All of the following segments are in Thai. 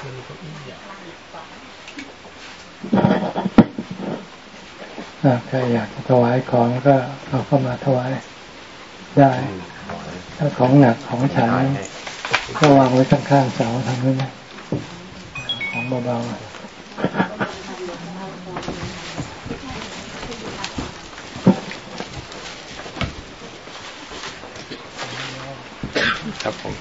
ใครอยากจะถวายของก็เอาเข้ามาถวายได้ ถ้าของหนักของฉันก็วางไว้ข้างๆเสาทำได้ไหมของเบาๆครับผม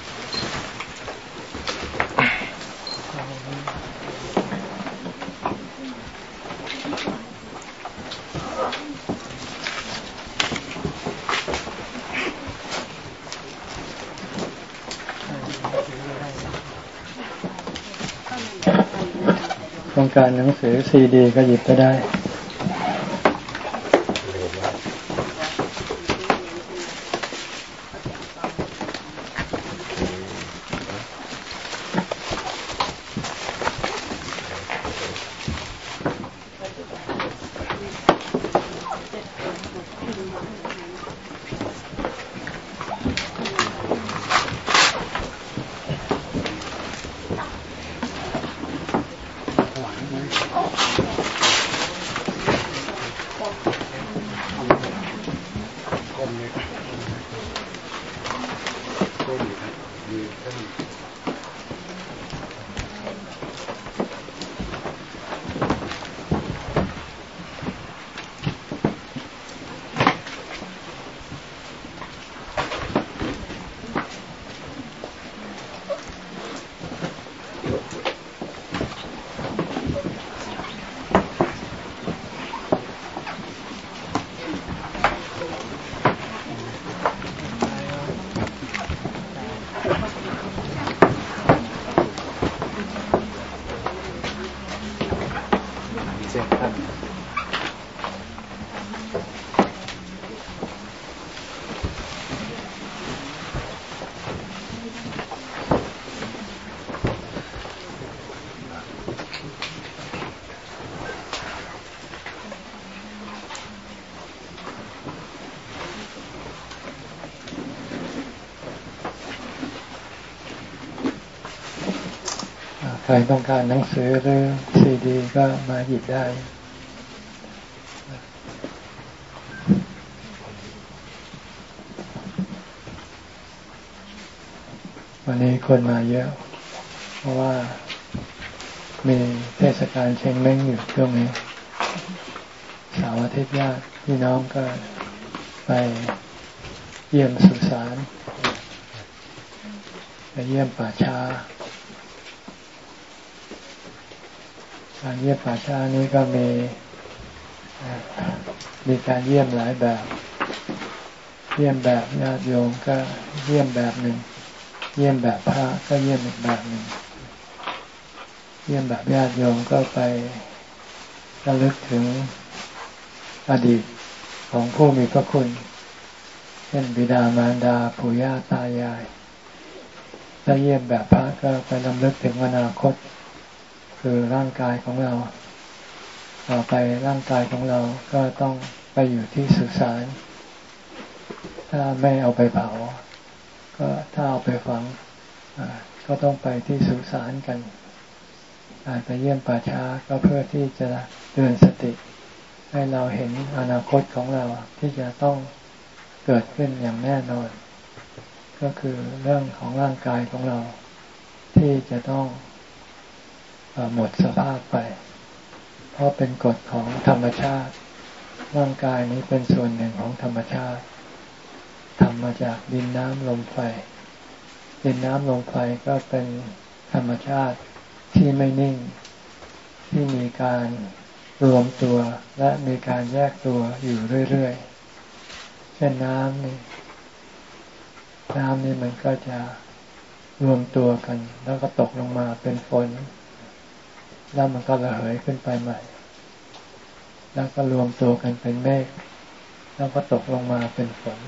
ต้อง การหนังสือซีดี ก็หยิบไปได้ใครต้องการหนังสือหรือซีดี ก็มาหยิบได้วันนี้คนมาเยอะ เพราะว่ามีเทศกาลเชงเม้งอยู่ช่วงนี้สาวอาทิตย์ญาติพี่น้องก็ไปเยี่ยมสุสานไปเยี่ยมป่าช้า การเยี่ยมป่าช้านี้ก็มีมีการเยี่ยมหลายแบบ เยี่ยมแบบญาติโยมก็เยี่ยมแบบหนึ่ง เยี่ยมแบบพระก็เยี่ยมอีกแบบหนึ่ง เยี่ยมแบบญาติโยมก็ไประลึกถึงอดีตของผู้มีพระคุณเช่นบิดามารดาปู่ย่าตายายถ้าเยี่ยมแบบพระก็ไปรำลึกถึงอนาคต คือร่างกายของเราต่อไปร่างกายของเราก็ต้องไปอยู่ที่สุสานถ้าไม่เอาไปเผา ก็ถ้าเอาไปฝังก็ต้องไปที่สุสานกันการไปเยี่ยมป่าช้าก็เพื่อที่จะเตือนสติ ให้เราเห็นอนาคตของเราที่จะต้องเกิดขึ้นอย่างแน่นอน ก็คือเรื่องของร่างกายของเรา ที่จะต้อง หมดสภาพไป เพราะเป็นกฎของธรรมชาติ ร่างกายนี้เป็นส่วนหนึ่งของธรรมชาติทำมาจากดินน้ำลมไฟ ดินน้ำลมไฟก็เป็นธรรมชาติที่ไม่นิ่ง ที่มีการรวมตัวและมีการแยกตัวอยู่เรื่อยๆ เช่นน้ำนี่ น้ำนี่มันก็จะรวมตัวกัน แล้วก็ตกลงมาเป็นฝน แล้วมันก็ระเหยขึ้นไปใหม่ แล้วก็รวมตัวกันเป็นเมฆแล้วก็ตกลงมาเป็นฝน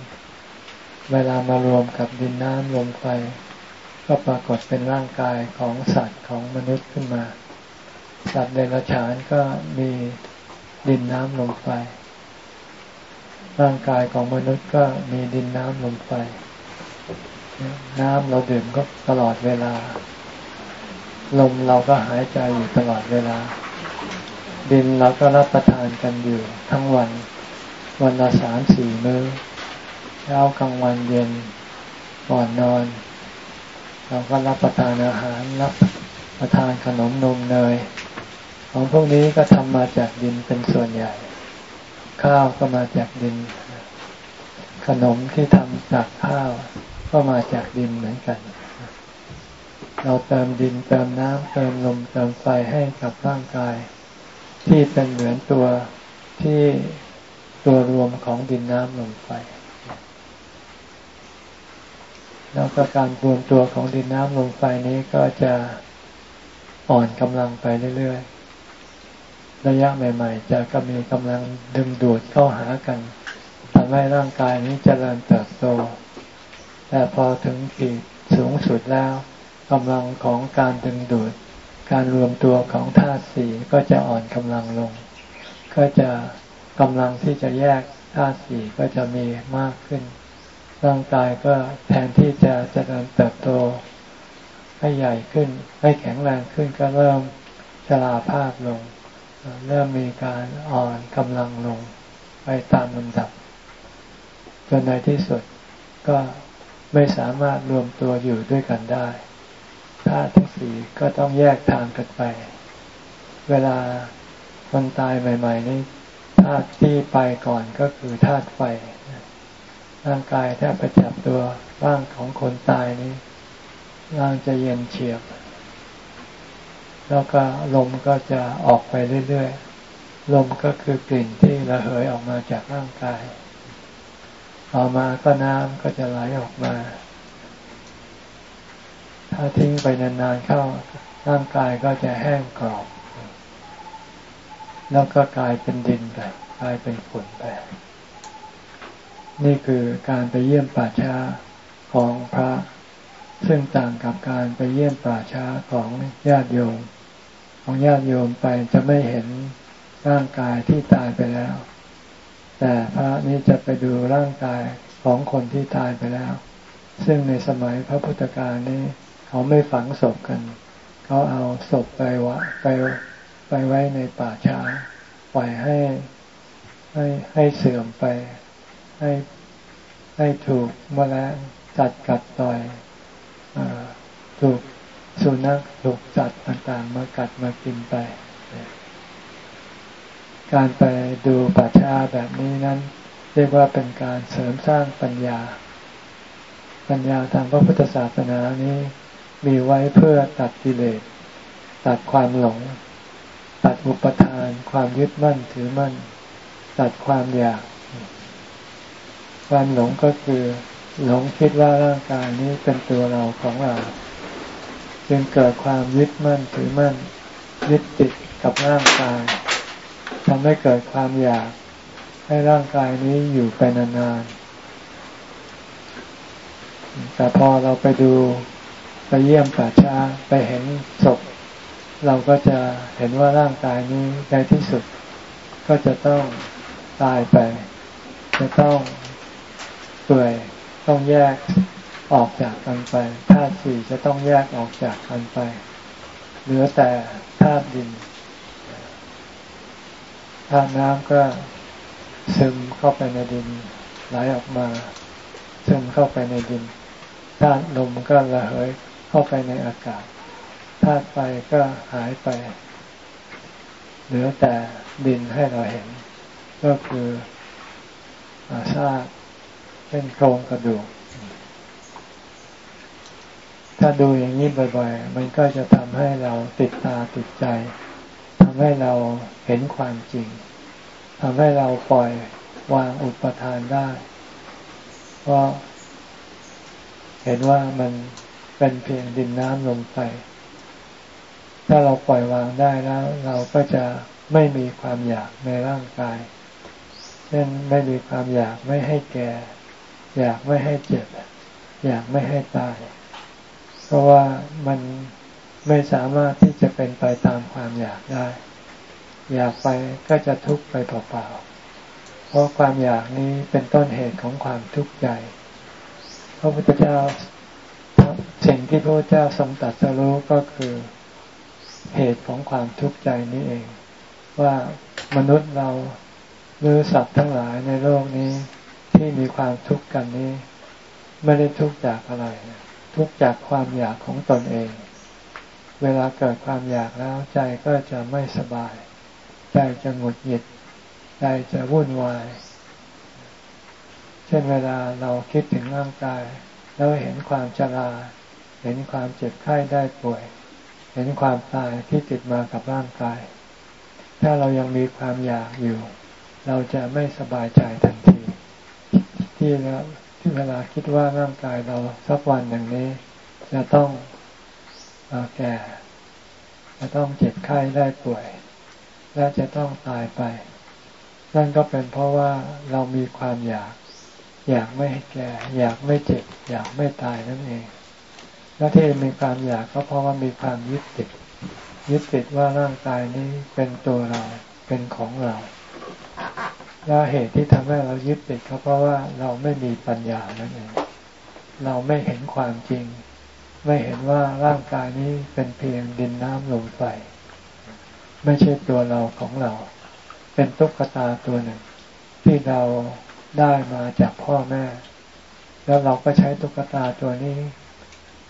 เวลามารวมกับดินน้ำลมไฟ ก็ปรากฏเป็นร่างกายของสัตว์ของมนุษย์ขึ้นมา สัตว์ในระฉานก็มีดินน้ำลมไฟ ร่างกายของมนุษย์ก็มีดินน้ำลมไฟ น้ำเราดื่มก็ตลอดเวลา ลมเราก็หายใจอยู่ตลอดเวลา ดินเราก็รับประทานกันอยู่ทั้งวัน วันละสามสี่มื้อเช้ากลางวันเย็นก่อนนอน เราก็รับประทานอาหารรับประทานขนมนมเนยของพวกนี้ก็ทำมาจากดินเป็นส่วนใหญ่ ข้าวก็มาจากดิน ขนมที่ทำจากข้าวก็มาจากดินเหมือนกัน เราเติมดินเติมน้ำเติมลมเติมไฟให้กับร่างกาย ที่เป็นเหมือนตัวที่ตัวรวมของดินน้ำลมไฟแล้วก็การรวมตัวของดินน้ำลมไฟนี้ก็จะอ่อนกำลังไปเรื่อยๆ ระยะใหม่ ๆ จะก็มีกำลังดึงดูดเข้าหากันทำให้ร่างกายนี้จเจริญเติบโต แต่พอถึงขีดสูงสุดแล้ว กำลังของการดึงดูด การรวมตัวของธาตุสี่ก็จะอ่อนกำลังลง ก็จะกำลังที่จะแยกธาตุสี่ก็จะมีมากขึ้น ร่างกายก็แทนที่จะจะเจริญเติบโตให้ใหญ่ขึ้น ให้แข็งแรงขึ้นก็เริ่มชราภาพลง เริ่มมีการอ่อนกำลังลงไปตามลำดับ จนในที่สุดก็ไม่สามารถรวมตัวอยู่ด้วยกันได้ ธาตุทั้งสี่ก็ต้องแยกทางกันไป เวลาคนตายใหม่ ๆ นี่ธาตุที่ไปก่อนก็คือธาตุไฟ ร่างกายถ้าไปจับตัวร่างของคนตายนี้ร่างจะเย็นเฉียบ แล้วก็ลมก็จะออกไปเรื่อยๆ ลมก็คือกลิ่นที่ระเหยออกมาจากร่างกายออกมาก็น้ำก็จะไหลออกมา ถ้าทิ้งไปนานๆเข้าร่างกายก็จะแห้งกรอบ แล้วก็กลายเป็นดินไปกลายเป็นฝุ่นไป นี่คือการไปเยี่ยมป่าช้าของพระ ซึ่งต่างกับการไปเยี่ยมป่าช้าของญาติโยม ของญาติโยมไปจะไม่เห็นร่างกายที่ตายไปแล้ว แต่พระนี้จะไปดูร่างกายของคนที่ตายไปแล้ว ซึ่งในสมัยพระพุทธกาลนี้ เขาไม่ฝังศพกัน เขาเอาศพไปวะไปไปไว้ในป่าช้าปล่อยให้ให้ให้เสื่อมไป ให้ให้ถูกมแมลงจัดกัดต่อยอถูกสุนัขถูกจัดต่างๆ มากัดมากินไป การไปดูป่าช้าแบบนี้นั้น เรียกว่าเป็นการเสริมสร้างปัญญา ปัญญาทางพระพุทธศาสนานี้ มีไว้เพื่อตัดกิเลสตัดความหลง ตัดอุปทาน ความยึดมั่นถือมั่น ตัดความอยาก ความหลงก็คือหลงคิดว่าร่างกายนี้เป็นตัวเราของเรา จึงเกิดความยึดมั่นถือมั่น ยึดติดกับร่างกายทำให้เกิดความอยาก ให้ร่างกายนี้อยู่ไปนานๆแต่พอเราไปดู ไปเยี่ยมป่าช้าไปเห็นศพ เราก็จะเห็นว่าร่างกายนี้ในที่สุด ก็จะต้องตายไป จะต้องเปื่อยต้องแยกออกจากกันไปธาตุสี่จะต้องแยกออกจากกันไป เหลือแต่ธาตุดินธาตุน้ำก็ซึมเข้าไปในดินไหลออกมา ซึมเข้าไปในดินธาตุลมก็ระเหย เข้าไปในอากาศธาตุไฟก็หายไป เหลือแต่ดินให้เราเห็น ก็คืออาซากเป็นโครงกระดูก ถ้าดูอย่างนี้บ่อยๆ มันก็จะทำให้เราติดตาติดใจทำให้เราเห็นความจริงทำให้เราปล่อยวางอุปทานได้ เพราะเห็นว่ามัน เป็นเพียงดินน้ำลมไฟถ้าเราปล่อยวางได้แล้ว เราก็จะไม่มีความอยากในร่างกาย เช่นไม่มีความอยากไม่ให้แก่ อยากไม่ให้เจ็บ อยากไม่ให้ตาย เพราะว่ามันไม่สามารถที่จะเป็นไปตามความอยากได้ อยากไปก็จะทุกข์ไปเปล่าๆ เพราะความอยากนี้เป็นต้นเหตุของความทุกข์ใจ พระพุทธเจ้า สิ่งที่พระเจ้าทรงตัดสรู้ก็คือเหตุของความทุกข์ใจนี้เอง ว่ามนุษย์เราหรือสัตว์ทั้งหลายในโลกนี้ที่มีความทุกข์กันนี้ ไม่ได้ทุกข์จากอะไร ทุกข์จากความอยากของตนเอง เวลาเกิดความอยากแล้วใจก็จะไม่สบาย ใจจะหงุดหงิด ใจจะวุ่นวาย เช่นเวลาเราคิดถึงร่างกาย แล้วเห็นความชรา เห็นความเจ็บไข้ได้ป่วย เห็นความตายที่ติดมากับร่างกาย ถ้าเรายังมีความอยากอยู่ เราจะไม่สบายใจทันที ที่แล้วที่เวลาคิดว่าร่างกายเราสักวันอย่างนี้ จะต้องแก่ จะต้องเจ็บไข้ได้ป่วย และจะต้องตายไป นั่นก็เป็นเพราะว่าเรามีความอยาก อยากไม่แก่ อยากไม่เจ็บ อยากไม่ตายนั่นเอง และที่มีความอยากก็เพราะว่ามีความยึดติด ยึดติดว่าร่างกายนี้เป็นตัวเราเป็นของเรา และเหตุที่ทำให้เรายึดติดก็เพราะว่าเราไม่มีปัญญานั่นเอง เราไม่เห็นความจริง ไม่เห็นว่าร่างกายนี้เป็นเพียงดินน้ำลมไฟไม่ใช่ตัวเราของเรา เป็นตุ๊กตาตัวหนึ่ง ที่เรา ได้มาจากพ่อแม่ แล้วเราก็ใช้ตุ๊กตาตัวนี้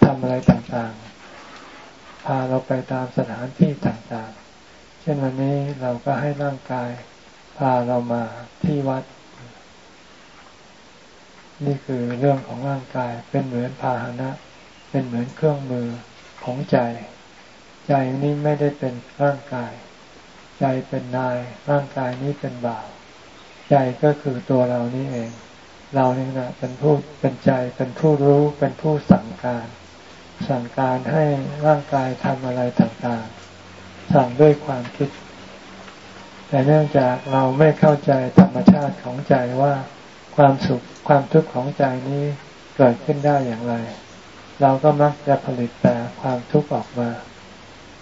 ทำอะไรต่างๆ พาเราไปตามสถานที่ต่างๆ เช่นวันนี้เราก็ให้ร่างกาย พาเรามาที่วัด นี่คือเรื่องของร่างกายเป็นเหมือนพาหนะ เป็นเหมือนเครื่องมือของใจ ใจนี้ไม่ได้เป็นร่างกาย ใจเป็นนาย ร่างกายนี้เป็นบ่าว ใจก็คือตัวเรานี่เอง เราเนี่ยนะเป็นผู้เป็นใจเป็นผู้รู้เป็นผู้สั่งการ สั่งการให้ร่างกายทำอะไรต่างๆ สั่งด้วยความคิด แต่เนื่องจากเราไม่เข้าใจธรรมชาติของใจว่าความสุขความทุกข์ของใจนี้เกิดขึ้นได้อย่างไร เราก็มักจะผลิตแต่ความทุกข์ออกมา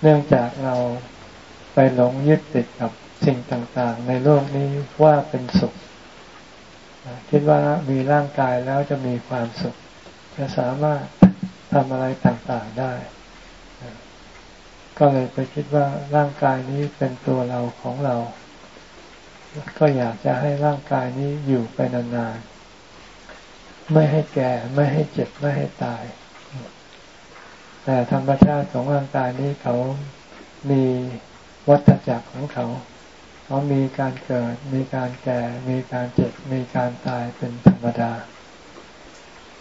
เนื่องจากเราไปหลงยึดติดกับ สิ่งต่างๆ ในโลกนี้ว่าเป็นสุข คิดว่ามีร่างกายแล้วจะมีความสุข จะสามารถทำอะไรต่างๆได้ ก็เลยไปคิดว่าร่างกายนี้เป็นตัวเราของเรา ก็อยากจะให้ร่างกายนี้อยู่ไปนานๆ ไม่ให้แก่ไม่ให้เจ็บไม่ให้ตาย แต่ธรรมชาติของร่างกายนี้เขามีวัฏจักรของเขา เขามีการเกิด มีการแก่ มีการเจ็บ มีการตายเป็นธรรมดา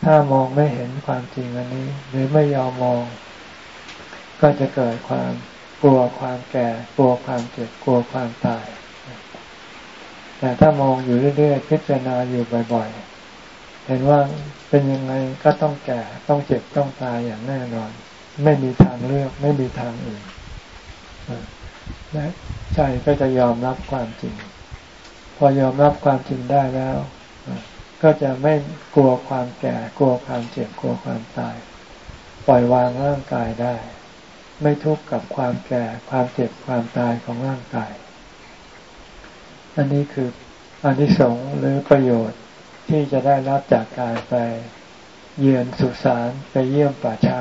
ถ้ามองไม่เห็นความจริงอันนี้ หรือไม่ยอมมอง ก็จะเกิดความกลัวความแก่ กลัวความเจ็บ กลัวความตาย แต่ถ้ามองอยู่เรื่อยๆ พิจารณาอยู่บ่อยๆ เห็นว่าเป็นยังไงก็ต้องแก่ ต้องเจ็บ ต้องตายอย่างแน่นอน ไม่มีทางเลือก ไม่มีทางอื่นและ ใจก็จะยอมรับความจริง พอยอมรับความจริงได้แล้ว ก็จะไม่กลัวความแก่ กลัวความเจ็บ กลัวความตาย ปล่อยวางร่างกายได้ ไม่ทุกข์กับความแก่ ความเจ็บ ความตายของร่างกาย อันนี้คืออันที่สงหรือประโยชน์ที่จะได้รับจากการไปเยือนสุสานไปเยี่ยมป่าช้า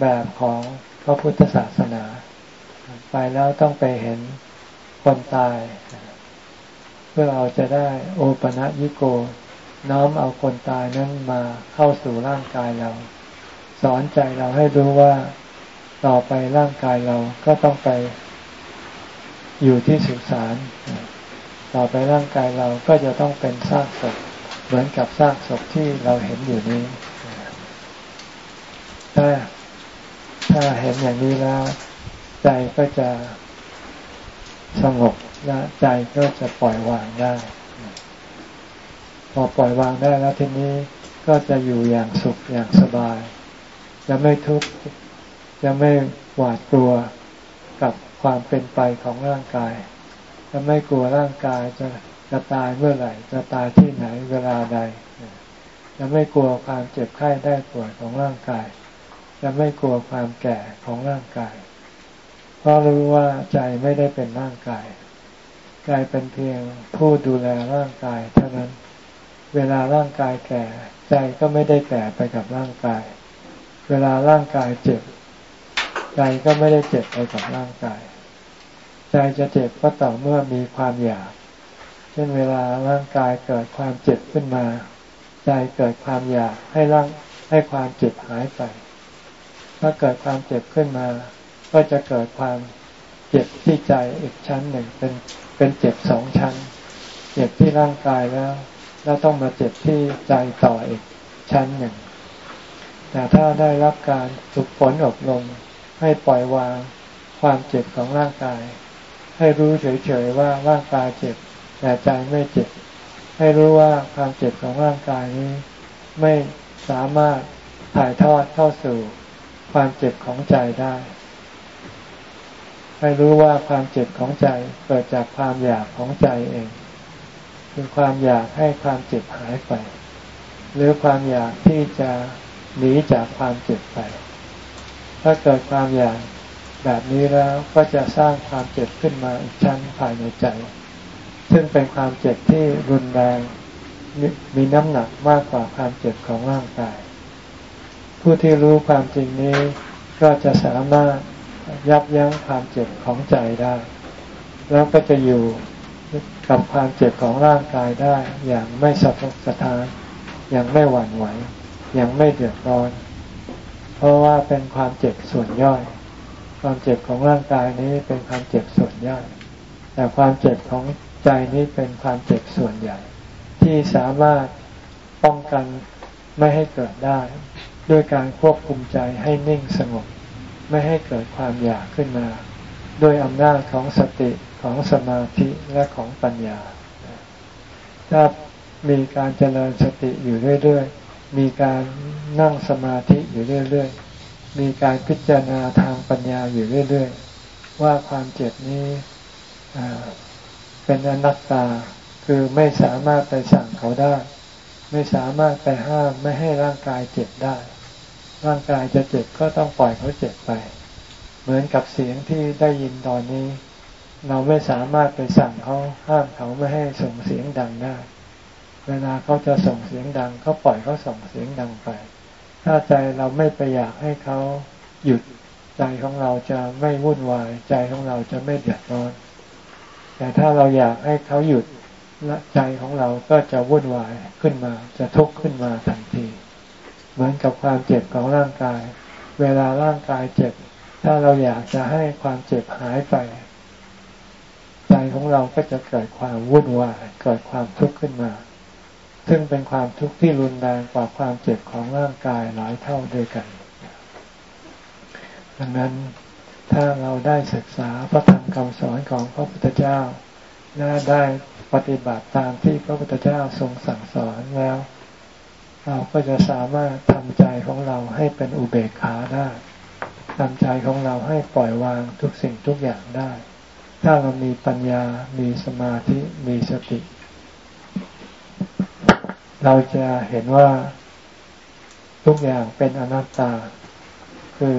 แบบของพระพุทธศาสนา ไปแล้วต้องไปเห็นคนตาย เพื่อเราจะได้โอปะยิโก น้อมเอาคนตายนั้นมาเข้าสู่ร่างกายเรา สอนใจเราให้รู้ว่าต่อไปร่างกายเราก็ต้องไป อยู่ที่สุสานต่อไปร่างกายเราก็จะต้องเป็นซากศพเหมือนกับซากศพที่เราเห็นอยู่นี้ถ้าถ้าเห็นอย่างนี้แล้ว ใจก็จะสงบและใจก็จะปล่อยวางได้ พอปล่อยวางได้แล้วทีนี้ก็จะอยู่อย่างสุขอย่างสบาย จะไม่ทุกข์จะไม่หวาดกลัวกับความเป็นไปของร่างกาย จะไม่กลัวร่างกายจะจะตายเมื่อไหร่ จะตายที่ไหนเวลาใด จะไม่กลัวความเจ็บไข้ได้ป่วยของร่างกาย จะไม่กลัวความแก่ของร่างกาย เพราะรู้ว่าใจไม่ได้เป็นร่างกายใจเป็นเพียงผู้ดูแลร่างกาย เท่านั้น เวลาร่างกายแก่ ใจก็ไม่ได้แก่ไปกับร่างกาย เวลาร่างกายเจ็บ ใจก็ไม่ได้เจ็บไปกับร่างกาย ใจจะเจ็บก็ต่อเมื่อมีความอยาก เช่นเวลาร่างกายเกิดความเจ็บขึ้นมา ใจเกิดความอยากให้ร่างให้ความเจ็บหายไป ถ้าเกิดความเจ็บขึ้นมา ก็จะเกิดความเจ็บที่ใจอีกชั้นหนึ่ง เป็นเป็นเจ็บสองชั้น เจ็บที่ร่างกายแล้ว แล้วต้องมาเจ็บที่ใจต่ออีกชั้นหนึ่ง แต่ถ้าได้รับการฝึกฝนอบรมให้ปล่อยวางความเจ็บของร่างกาย ให้รู้เฉยๆว่าร่างกายเจ็บแต่ใจไม่เจ็บ ให้รู้ว่าความเจ็บของร่างกายนี้ ไม่สามารถถ่ายทอดเข้าสู่ความเจ็บของใจได้ ให้รู้ว่าความเจ็บของใจเกิดจากความอยากของใจเองคือความอยากให้ความเจ็บหายไป หรือความอยากที่จะหนีจากความเจ็บไป ถ้าเกิดความอยากแบบนี้แล้วก็จะสร้างความเจ็บขึ้นมาอีกชั้นภายในใจ ซึ่งเป็นความเจ็บที่รุนแรงมีน้ำหนักมากกว่าความเจ็บของร่างกาย ผู้ที่รู้ความจริงนี้ก็จะสามารถ ยับยั้งความเจ็บของใจได้ แล้วก็จะอยู่กับความเจ็บของร่างกายได้ อย่างไม่สะทกสะท้านอย่างไม่หวั่นไหวอย่างไม่เดือดร้อน เพราะว่าเป็นความเจ็บส่วนย่อย ความเจ็บของร่างกายนี้เป็นความเจ็บส่วนย่อย แต่ความเจ็บของใจนี้เป็นความเจ็บส่วนใหญ่ ที่สามารถป้องกันไม่ให้เกิดได้ ด้วยการควบคุมใจให้นิ่งสงบ ไม่ให้เกิดความอยากขึ้นมาด้วยอำนาจของสติของสมาธิและของปัญญา ถ้ามีการเจริญสติอยู่เรื่อยๆ มีการนั่งสมาธิอยู่เรื่อยๆ มีการพิจารณาทางปัญญาอยู่เรื่อยๆ ว่าความเจ็บนี้เป็นอนัตตา คือไม่สามารถไปสั่งเขาได้ ไม่สามารถไปห้ามไม่ให้ร่างกายเจ็บได้ ร่างกายจะเจ็บก็ต้องปล่อยเขาเจ็บไป เหมือนกับเสียงที่ได้ยินตอนนี้ เราไม่สามารถไปสั่งเขาห้ามเขาไม่ให้ส่งเสียงดังได้ เวลาเขาจะส่งเสียงดังเขาปล่อยเขาส่งเสียงดังไป ถ้าใจเราไม่ไปอยากให้เขาหยุดใจของเราจะไม่วุ่นวาย ใจของเราจะไม่เดือดร้อน แต่ถ้าเราอยากให้เขาหยุดและใจของเราก็จะวุ่นวายขึ้นมา จะทุกข์ขึ้นมาทันที เหมือนกับความเจ็บของร่างกาย เวลาร่างกายเจ็บ ถ้าเราอยากจะให้ความเจ็บหายไป ใจของเราก็จะเกิดความวุ่นวายเกิดความทุกข์ขึ้นมา ซึ่งเป็นความทุกข์ที่รุนแรงกว่าความเจ็บของร่างกายหลายเท่าด้วยกัน ดังนั้นถ้าเราได้ศึกษาพระธรรมคำสอนของพระพุทธเจ้าและได้ปฏิบัติตามที่พระพุทธเจ้าทรงสั่งสอนแล้ว เราก็จะสามารถทำใจของเราให้เป็นอุเบกขาได้ทำใจของเราให้ปล่อยวางทุกสิ่งทุกอย่างได้ ถ้าเรามีปัญญา มีสมาธิ มีสติ เราจะเห็นว่าทุกอย่างเป็นอนัตตา คือ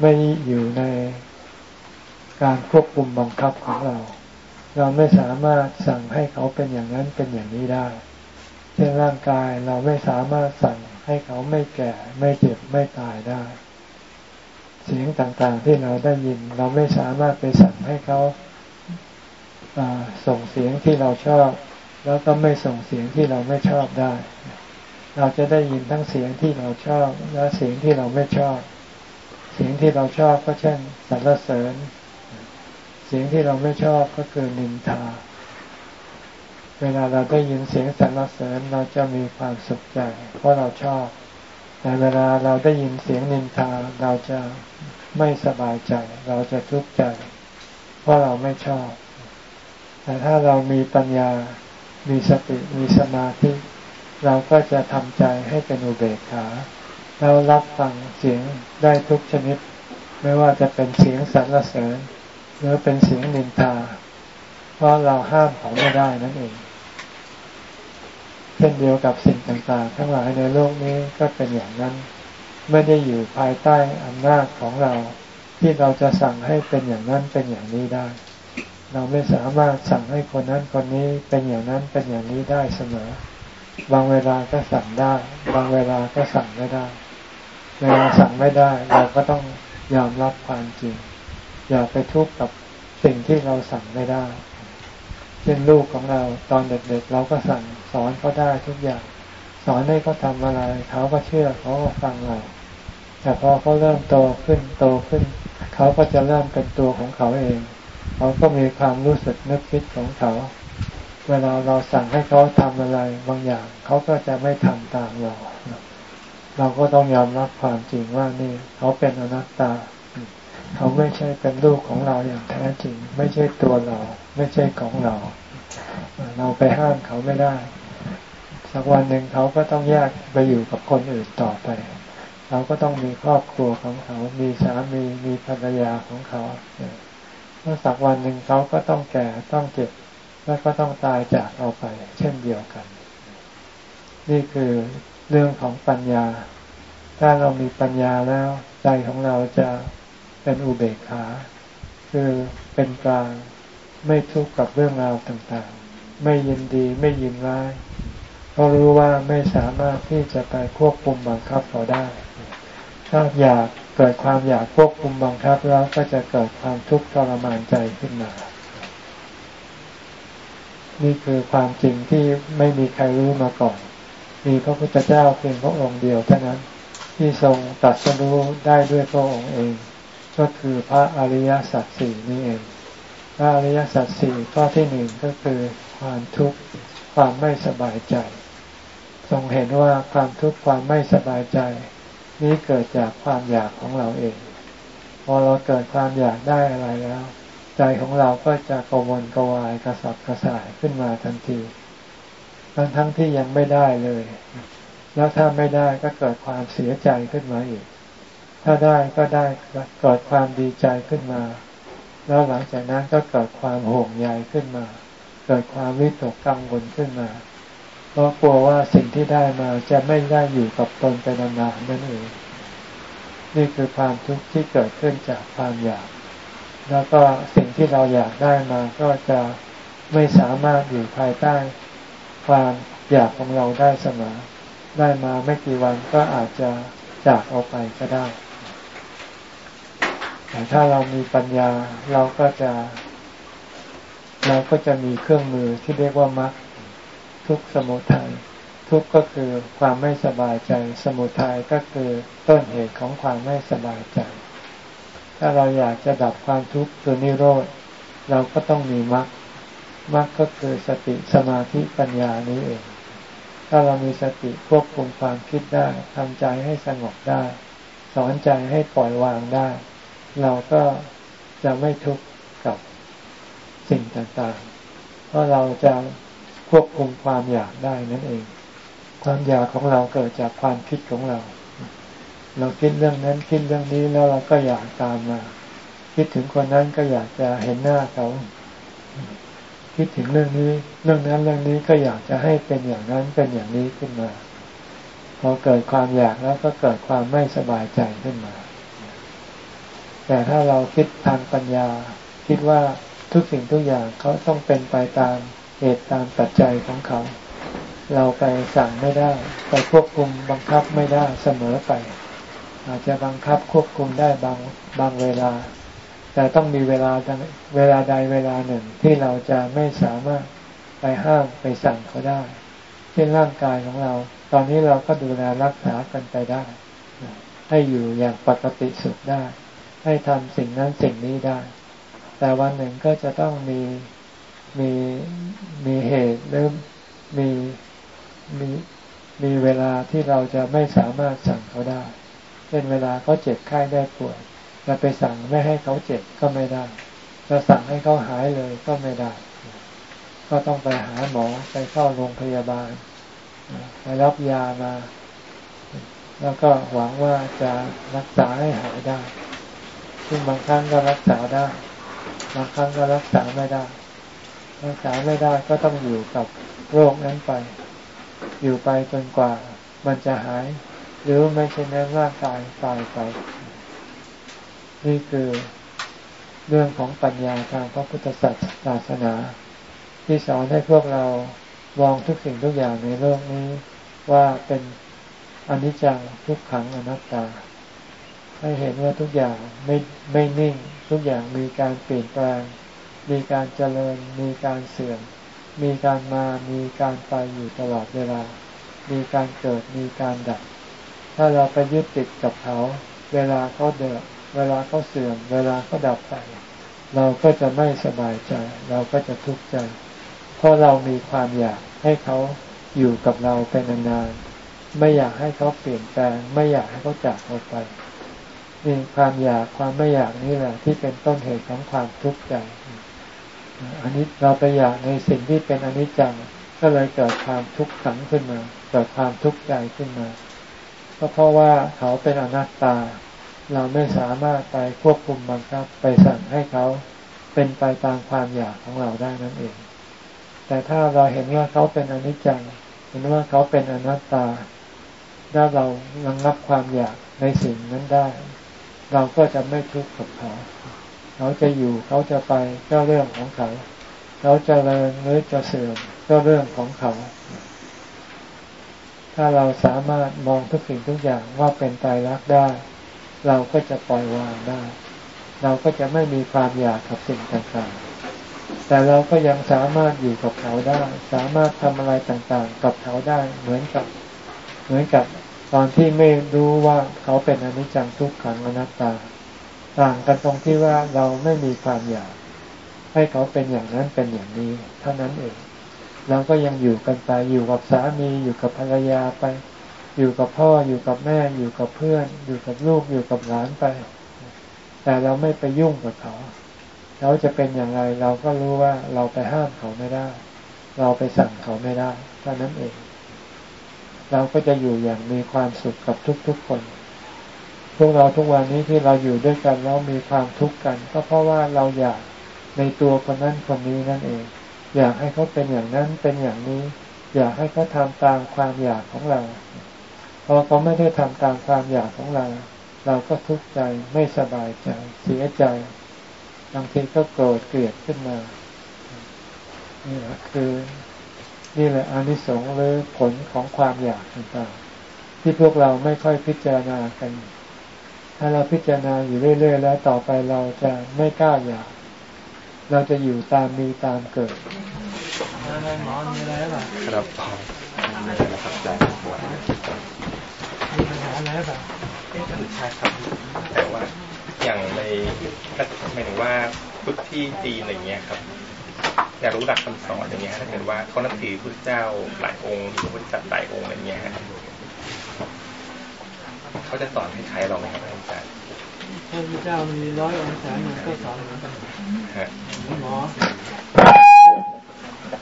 ไม่อยู่ในการควบคุมบังคับของเรา เราไม่สามารถสั่งให้เขาเป็นอย่างนั้นเป็นอย่างนี้ได้ เช่นร่างกายเราไม่สามารถสั่งให้เขาไม่แก่ไม่เจ็บไม่ตายได้ เสียงต่างๆที่เราได้ยิน เราไม่สามารถไปสั่งให้เขาส่งเสียงที่เราชอบ แล้วก็ไม่ส่งเสียงที่เราไม่ชอบได้ เราจะได้ยินทั้งเสียงที่เราชอบ และเสียงที่เราไม่ชอบ เสียงที่เราชอบก็เช่นสรรเสริญ เสียงที่เราไม่ชอบก็คือนินทา เวลาเราได้ยินเสียงสรรเสริญเราจะมีความสุขใจ เพราะเราชอบ แต่เวลาเราได้ยินเสียงนินทาเราจะไม่สบายใจ เราจะทุกข์ใจ เพราะเราไม่ชอบ แต่ถ้าเรามีปัญญา มีสติ มีสมาธิ เราก็จะทำใจให้เป็นอุเบกขาเรารับฟังเสียงได้ทุกชนิด ไม่ว่าจะเป็นเสียงสรรเสริญ หรือเป็นเสียงนินทา เพราะเราห้ามเขาไม่ได้นั่นเอง ช่นเดียวกับสิ่งต่างๆ ทั้งหลายในโลกนี้ก็เป็นอย่างนั้น ไม่ได้อยู่ภายใต้อำนาจของเรา ที่เราจะสั่งให้เป็นอย่างนั้นเป็นอย่างนี้ได้ เราไม่สามารถสั่งให้คนนั้นคนนี้เป็นอย่างนั้นเป็นอย่างนี้ได้เสมอ บางเวลาก็สั่งได้ บางเวลาก็สั่งไม่ได้ เวลาสั่งไม่ได้ เราก็ต้องยอมรับความจริง อย่าไปทุกข์กับสิ่งที่เราสั่งไม่ได้ เช่นลูกของเราตอนเด็กๆเราก็สั่ง สอนเขาได้ทุกอย่าง สอนให้เขาทำอะไรเขาก็เชื่อเขาก็ฟังเราแต่พอเขาเริ่มโตขึ้นโตขึ้น เขาก็จะเริ่มเป็นตัวของเขาเอง เขาก็มีความรู้สึกนึกคิดของเขา เวลาเราสั่งให้เขาทำอะไรบางอย่าง เขาก็จะไม่ทำตามเรา เราก็ต้องยอมรับความจริงว่านี่ เขาเป็นอนัตตา เขาไม่ใช่เป็นลูกของเราอย่างแท้จริง ไม่ใช่ตัวเรา ไม่ใช่ของเรา เราไปห้ามเขาไม่ได้ สักวันหนึ่งเขาก็ต้องแยกไปอยู่กับคนอื่นต่อไป เขาก็ต้องมีครอบครัวของเขา มีสามี มีภรรยาของเขาเมื่อสักวันหนึ่งเขาก็ต้องแก่ ต้องเจ็บ แล้วก็ต้องตายจากเราไป เช่นเดียวกัน นี่คือเรื่องของปัญญา ถ้าเรามีปัญญาแล้ว ใจของเราจะเป็นอุเบกขา คือเป็นกลาง ไม่ทุกข์กับเรื่องราวต่างๆ ไม่ยินดี ไม่ยินร้าย เพราะรู้ว่าไม่สามารถที่จะไปควบคุมบังคับเขาได้ ถ้าอยากเกิดความอยากควบคุมบังคับแล้วก็จะเกิดความทุกข์ทรมานใจขึ้นมา นี่คือความจริงที่ไม่มีใครรู้มาก่อน มีพระพุทธเจ้าเพียงพระองค์เดียวเท่านั้น ที่ทรงตรัสรู้ได้ด้วยพระองค์เอง ก็คือพระอริยสัจสี่นี่เอง พระอริยสัจสี่ข้อที่หนึ่งก็คือความทุกข์ความไม่สบายใจ ทรงเห็นว่าความทุกข์ความไม่สบายใจ นี้เกิดจากความอยากของเราเอง พอเราเกิดความอยากได้อะไรแล้ว ใจของเราก็จะกวนกวายกระสับกระส่ายขึ้นมาทันทีทั้งทั้งที่ยังไม่ได้เลย แล้วถ้าไม่ได้ก็เกิดความเสียใจขึ้นมาอีก ถ้าได้ก็ได้เกิดความดีใจขึ้นมา แล้วหลังจากนั้นก็เกิดความห่วงใยขึ้นมา เกิดความวิตกกังวลขึ้นมา เพราะกลัวว่าสิ่งที่ได้มาจะไม่ได้อยู่กับตนไปนานๆนั่นเองนี่คือความทุกข์ที่เกิดขึ้นจากความอยาก แล้วก็สิ่งที่เราอยากได้มาก็จะไม่สามารถอยู่ภายใต้ความอยากของเราได้เสมอ ได้มาไม่กี่วันก็อาจจะจากออกไปก็ได้ แต่ถ้าเรามีปัญญาเราก็จะ เราก็จะมีเครื่องมือที่เรียกว่ามรรค ทุกสมุทัยทุกก็คือความไม่สบายใจ สมุทัยก็คือต้นเหตุของความไม่สบายใจ ถ้าเราอยากจะดับความทุกข์คือนิโรธเราก็ต้องมีมรรคมรรคก็คือสติสมาธิปัญญานี้เอง ถ้าเรามีสติควบคุมความคิดได้ทำใจให้สงบได้ สอนใจให้ปล่อยวางได้ เราก็จะไม่ทุกข์กับสิ่งต่างๆ เพราะเราจะ ควบคุมความอยากได้นั่นเอง ความอยากของเราเกิดจากความคิดของเรา เราคิดเรื่องนั้นคิดเรื่องนี้แล้วเราก็อยากตามมา คิดถึงคนนั้นก็อยากจะเห็นหน้าเขา คิดถึงเรื่องนี้ เรื่องนั้นเรื่องนี้ก็อยากจะให้เป็นอย่างนั้นเป็นอย่างนี้ขึ้นมา พอเกิดความอยากแล้วก็เกิดความไม่สบายใจขึ้นมา แต่ถ้าเราคิดทางปัญญา คิดว่าทุกสิ่งทุกอย่างเขาต้องเป็นไปตาม เหตุตามปัจจัยของเขา เราไปสั่งไม่ได้ ไปควบคุมบังคับไม่ได้เสมอไป อาจจะบังคับควบคุมได้บางบางเวลา แต่ต้องมีเวลาเวลาใดเวลาหนึ่งที่เราจะไม่สามารถไปห้ามไปสั่งเขาได้เช่นร่างกายของเรา ตอนนี้เราก็ดูแลรักษากันไปได้ ให้อยู่อย่างปกติสุขได้ ให้ทำสิ่งนั้นสิ่งนี้ได้ แต่วันหนึ่งก็จะต้องมี มีมีเหตุหรือมีมีมีเวลาที่เราจะไม่สามารถสั่งเขาได้ เช่นเวลาเขาเจ็บไข้ได้ป่วยเราไปสั่งไม่ให้เขาเจ็บก็ไม่ได้จะสั่งให้เขาหายเลยก็ไม่ได้ ก็ต้องไปหาหมอไปเข้าโรงพยาบาลไปรับยามา แล้วก็หวังว่าจะรักษาให้หายได้ ซึ่งบางครั้งก็รักษาได้ บางครั้งก็รักษาไม่ได้ รักษาไม่ได้ก็ต้องอยู่กับโรคนั้นไป อยู่ไปจนกว่ามันจะหาย หรือไม่ใช่แม้ร่างกายตายไป นี่คือเรื่องของปัญญาทางพระพุทธศาสนา ที่สอนให้พวกเรามองทุกสิ่งทุกอย่างในโลกนี้ ว่าเป็นอนิจจังทุกขังอนัตตา ให้เห็นว่าทุกอย่างไม่ไม่นิ่ง ทุกอย่างมีการเปลี่ยนแปลง มีการเจริญ มีการเสื่อม มีการมา มีการไปอยู่ตลอดเวลา มีการเกิด มีการดับ ถ้าเราไปยึดติดกับเขา เวลาเขาเดือดเวลาเขาเสื่อม เวลาเขาดับไป เราก็จะไม่สบายใจ เราก็จะทุกข์ใจ เพราะเรามีความอยากให้เขาอยู่กับเราเป็นนานๆ ไม่อยากให้เขาเปลี่ยนแปลง ไม่อยากให้เขาจากเราไปนี่ความอยากความไม่อยากนี่แหละที่เป็นต้นเหตุของความทุกข์ใจ อันนี้เราไปอยากในสิ่งที่เป็นอนิจจังก็เลยเกิดความทุกข์ขังขึ้นมา เกิดความทุกข์ใจขึ้นมา ก็เพราะว่าเขาเป็นอนัตตา เราไม่สามารถไปควบคุมบังคับ ไปสั่งให้เขาเป็นไปตามความอยากของเราได้นั่นเอง แต่ถ้าเราเห็นว่าเขาเป็นอนิจจังเห็นว่าเขาเป็นอนัตตา ถ้าเราระงับความอยากในสิ่งนั้นได้ เราก็จะไม่ทุกข์กับเขา เขาจะอยู่เขาจะไปก็เรื่องของเขา เขาจะเริญหรือจะเสื่อมก็เรื่องของเขา ถ้าเราสามารถมองทุกสิ่งทุกอย่างว่าเป็นตายรักได้ เราก็จะปล่อยวางได้ เราก็จะไม่มีความอยากกับสิ่งต่างๆ แต่เราก็ยังสามารถอยู่กับเขาได้ สามารถทำอะไรต่างๆ กับเขาได้เหมือนกับเหมือนกับตอนที่ไม่รู้ว่าเขาเป็นอนิจจังทุกขังอนัตตา ต่างกันตรงที่ว่าเราไม่มีความอยาก ให้เขาเป็นอย่างนั้นเป็นอย่างนี้ เท่านั้นเองเราก็ยังอยู่กันไปอยู่กับสามีอยู่กับภรรยาไป อยู่กับพ่ออยู่กับแม่อยู่กับเพื่อน อยู่กับลูกอยู่กับหลานไป แต่เราไม่ไปยุ่งกับเขาเขาจะเป็นอย่างไรเราก็รู้ว่าเราไปห้ามเขาไม่ได้ เราไปสั่งเขาไม่ได้เท่านั้นเอง เราก็จะอยู่อย่างมีความสุขกับทุกๆคน พวกเราทุกวันนี้ที่เราอยู่ด้วยกันแล้วมีความทุกข์กัน ก็เพราะว่าเราอยากในตัวคนนั้นคนนี้นั่นเอง อยากให้เขาเป็นอย่างนั้นเป็นอย่างนี้ อยากให้เขาทำตามความอยากของเราพอเขาไม่ได้ทำตามความอยากของเรา เราก็ทุกข์ใจไม่สบายใจเสียใจบางทีก็โกรธเกลียดขึ้นมานี่แหละคือนี่แหละอานิสงส์หรือผลของความอยากต่างๆที่พวกเราไม่ค่อยพิจารณากัน ถ้าเราพิจารณาอยู่เรื่อย ๆ แล้วต่อไปเราจะไม่กล้าอยาก เราจะอยู่ตามมีตามเกิดอะไรหมอมีอะไรหรอครับพอไม่ได้ครับใจปวดมีปัญหาอะไรหรือเปล่าใช่ครับ แต่ว่าอย่างในหมายถึงว่าพุทธที่จีนอะไรเงี้ยครับอยากรู้หลักคำสอนอย่างเงี้ยถ้าเกิดว่าเขานับถือพระเจ้าหลายองค์พระพุทธเจ้าหลายองค์อะไรเงี้ย เขาจะสอนให้ใครเราไหมครับอาจารย์พระพุทธเจ้ามีร้อยองค์แสนมันก็สอนเหมือนกันหมอ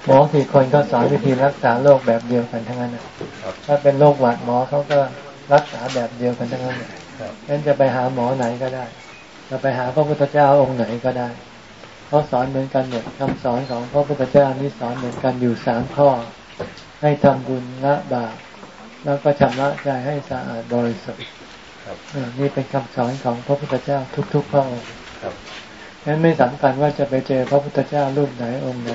หมอสี่คนก็สอนวิธีรักษาโรคแบบเดียวกันทั้งนั้นถ้าเป็นโรคหวัดหมอเขาก็รักษาแบบเดียวกันทั้งนั้นงั้นจะไปหาหมอไหนก็ได้ จะไปหาพระพุทธเจ้าองค์ไหนก็ได้เขาสอนเหมือนกันหมดคำสอนของพระพุทธเจ้านี้สอนเหมือนกันอยู่สามข้อ ให้ทำบุญละบาป แล้วก็ชำระใจให้สะอาดบริสุทธิ์นี่เป็นคำสอนของพระพุทธเจ้าทุกๆพระองค์นั้นไม่สำคัญว่าจะไปเจอพระพุทธเจ้ารูปไหนองค์ไหน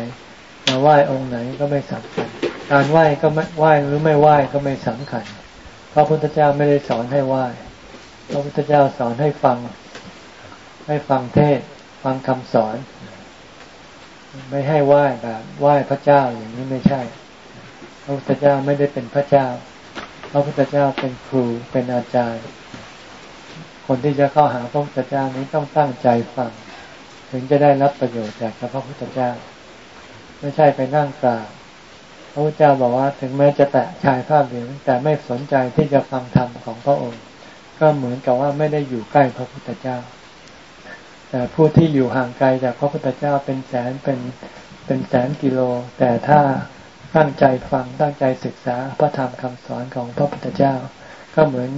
จะไหว้องค์ไหนก็ไม่สำคัญ การไหว้ก็ไม่ไหว้หรือไม่ไหว้ก็ไม่สำคัญ พระพุทธเจ้าไม่ได้สอนให้ไหว้ พระพุทธเจ้าสอนให้ฟัง ให้ฟังเทศ ฟังคำสอน ไม่ให้ไหว้แบบไหว้พระเจ้าอย่างนี้ไม่ใช่ พระพุทธเจ้าไม่ได้เป็นพระเจ้า พระพุทธเจ้าเป็นครูเป็นอาจารย์ คนที่จะเข้าหาพระพุทธเจ้านี้ต้องตั้งใจฟัง ถึงจะได้รับประโยชน์จากพระพุทธเจ้า ไม่ใช่ไปนั่งกราบพระพุทธเจ้าบอกว่าถึงแม้จะแตะชายผ้าเหลืองแต่ไม่สนใจที่จะฟังธรรมของพระองค์ ก็เหมือนกับว่าไม่ได้อยู่ใกล้พระพุทธเจ้า แต่ผู้ที่อยู่ห่างไกลจากพระพุทธเจ้าเป็นแสนเป็นเป็นแสนกิโล แต่ถ้า ตั้งใจฟังตั้งใจศึกษาพระธรรมคำสอนของพระพุทธเจ้า ก็เหมือน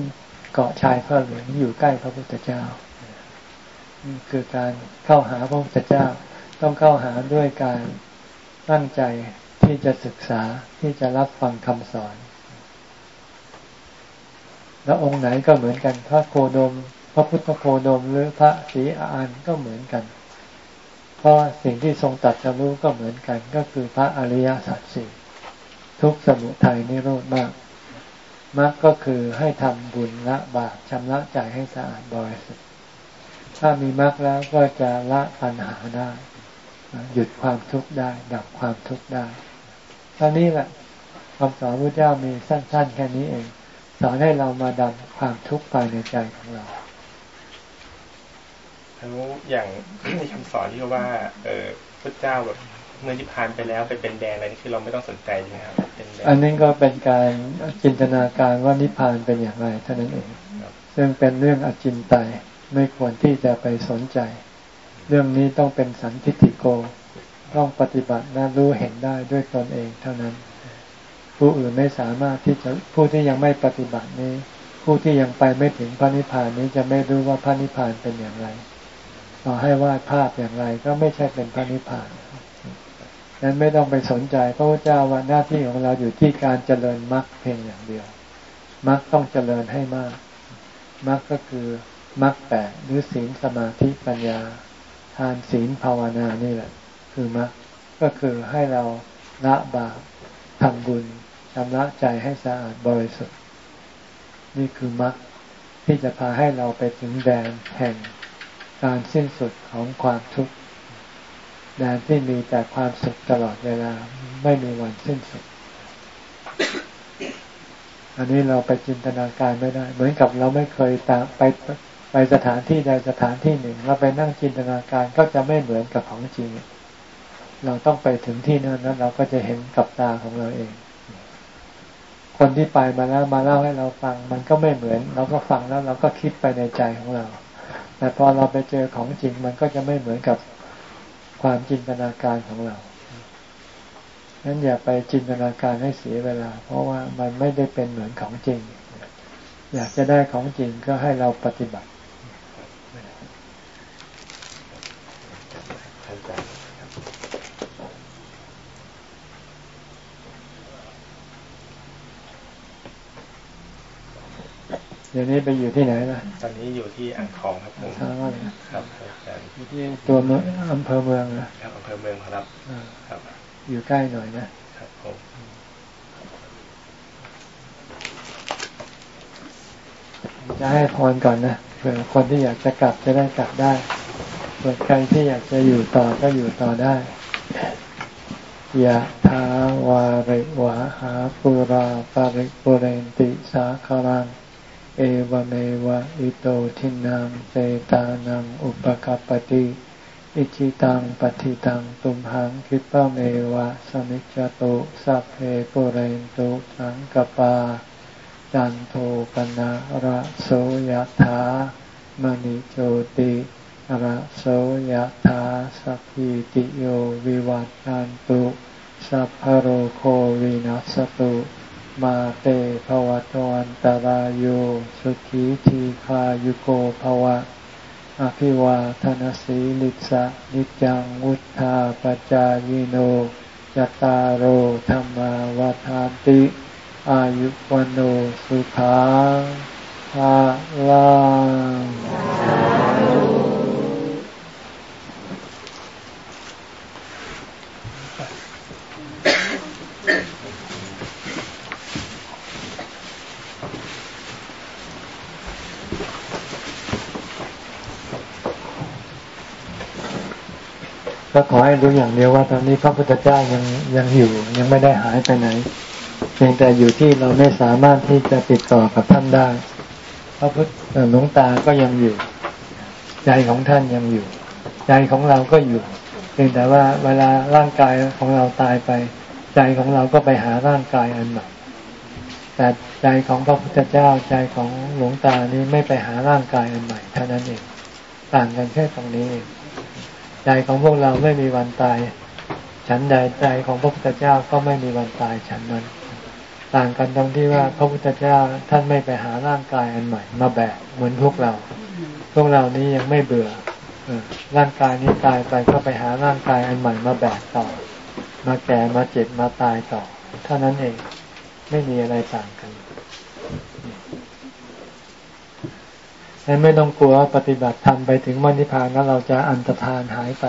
เกาะชายพระเหลืองอยู่ใกล้พระพุทธเจ้านี่คือการเข้าหาพระพุทธเจ้า ต้องเข้าหาด้วยการตั้งใจที่จะศึกษาที่จะรับฟังคำสอน แล้วองค์ไหนก็เหมือนกันพระโคดม พระพุทธโคดมหรือพระศรีอานก็เหมือนกันเพราะสิ่งที่ทรงตัดจะรู้ก็เหมือนกันก็คือพระอริยสัจสี่ ทุกสมุทัยนิโรธมากมรรคก็คือให้ทำบุญละบาปชำระใจให้สะอาดบริสุทธิ์ถ้ามีมรรคแล้วก็จะละปัญหาได้ หยุดความทุกข์ได้ ดับความทุกข์ได้เท่านี้แหละคำสอนพระเจ้ามีสั้น ๆ แค่นี้เอง สอนให้เรามาดับความทุกข์ภายในใจของเราแล้วอย่างในคำสอนที่ว่า เออพระเจ้าแบบ เมื่อนิพพานไปแล้วไปเป็นแดงอะไรนี่คือเราไม่ต้องสนใจใช่ไหมครับอันนี้ก็เป็นการจินตนาการว่านิพพานเป็นอย่างไรเท่านั้นเองซึ่งเป็นเรื่องอจินไตยไม่ควรที่จะไปสนใจ เรื่องนี้ต้องเป็นสันทิติโกต้องปฏิบัติและรู้เห็นได้ด้วยตนเองเท่านั้น ผู้อื่นไม่สามารถที่จะผู้ที่ยังไม่ปฏิบัตินี้ ผู้ที่ยังไปไม่ถึงพระนิพพานนี้จะไม่รู้ว่าพระนิพพานเป็นอย่างไรต่อให้วาดภาพอย่างไรก็ไม่ใช่เป็นพระนิพพาน นั้นไม่ต้องไปสนใจ พระพุทธเจ้าว่าหน้าที่ของเราอยู่ที่การเจริญมรรคเพียงอย่างเดียวมรรคต้องเจริญให้มากมรรคก็คือมรรคแปดหรือศีลสมาธิปัญญา ทานศีลภาวนานี่แหละ คือมรรคก็คือให้เราละบาปทำบุญชำระใจให้สะอาดบริสุทธิ์ นี่คือมรรคที่จะพาให้เราไปถึงแดนแห่งการสิ้นสุดของความทุกข์ แดนที่มีแต่ความสุขตลอดเวลาไม่มีวันสิ้นสุด อันนี้เราไปจินตนาการไม่ได้ เหมือนกับเราไม่เคยตามไปไปสถานที่ใดสถานที่หนึ่ง เราไปนั่งจินตนาการก็จะไม่เหมือนกับของจริง เราต้องไปถึงที่นั่นแล้วเราก็จะเห็นกับตาของเราเอง คนที่ไปมาแล้วมาเล่าให้เราฟัง มันก็ไม่เหมือน เราก็ฟังแล้วเราก็คิดไปในใจของเรา แต่พอเราไปเจอของจริงมันก็จะไม่เหมือนกับ ความจินตนาการของเรานั้นอย่าไปจินตนาการให้เสียเวลา เพราะว่ามันไม่ได้เป็นเหมือนของจริง อยากจะได้ของจริงก็ให้เราปฏิบัติ ดี๋ยวนี้ไปอยู่ที่ไหนล่ะตอนนี้อยู่ที่อ่างทองครับผมครับอยู่ที่ตัวเมืองอำเภอเมืองนะครับอำเภอเมืองครับครับ อยู่ใกล้หน่อยนะครับผมจะให้พรก่อนนะเผื่อคนที่อยากจะกลับจะได้กลับได้ส่วนใครที่อยากจะอยู่ต่อก็อยู่ต่อได้ยะทาวาริวะหาปุราปาริปุเรนติสาคารัง เอวเมวะอิโตทินังเตตานังอุปกัปติอิจิตังปฏิตังตุมหังคิปะเมวะสมิจจตุสัพเพปุเรนตุสังกปาจันโทปนะระโสยธามณิโจติระโสยธาสัพพิติโยวิวัตอันตุสัพพโรโควินัสตุ มาเตภวตวันตารโยสุขีทีขายุโกภวะ อภิวาทนสีลิสะนิจังวุธาปจายโนจตารโอธรรมาวาทานติ อายุวันโอสุขังภาลัง ก็ขอให้รู้อย่างเดียวว่าตอนนี้พระพุทธเจ้ายังยังอยู่ยังไม่ได้หายไปไหนเพียงแต่อยู่ที่เราไม่สามารถที่จะติดต่อกับท่านได้ พระพุทธหลวงตาก็ยังอยู่ ใจของท่านยังอยู่ ใจของเราก็อยู่เพียงแต่ว่าเวลาร่างกายของเราตายไป ใจของเราก็ไปหาร่างกายอันใหม่แต่ใจของพระพุทธเจ้าใจของหลวงตานี้ไม่ไปหาร่างกายอันใหม่เท่านั้นเองต่างกันแค่ตรงนี้เอง ใจของพวกเราไม่มีวันตาย ฉันใดใจของพระพุทธเจ้าก็ไม่มีวันตายฉันนั้น ต่างกันตรงที่ว่าพระพุทธเจ้าท่านไม่ไปหาร่างกายอันใหม่มาแบกเหมือนพวกเรา พวกเรานี้ยังไม่เบื่อร่างกายนี้ตายไปก็ไปหาร่างกายอันใหม่มาแบกต่อ มาแก่มาเจ็บมาตายต่อ เท่านั้นเองไม่มีอะไรต่างกัน ไม่ต้องกลัวปฏิบัติธรรมไปถึงมรรคพานแล้วเราจะอันตรธานหายไป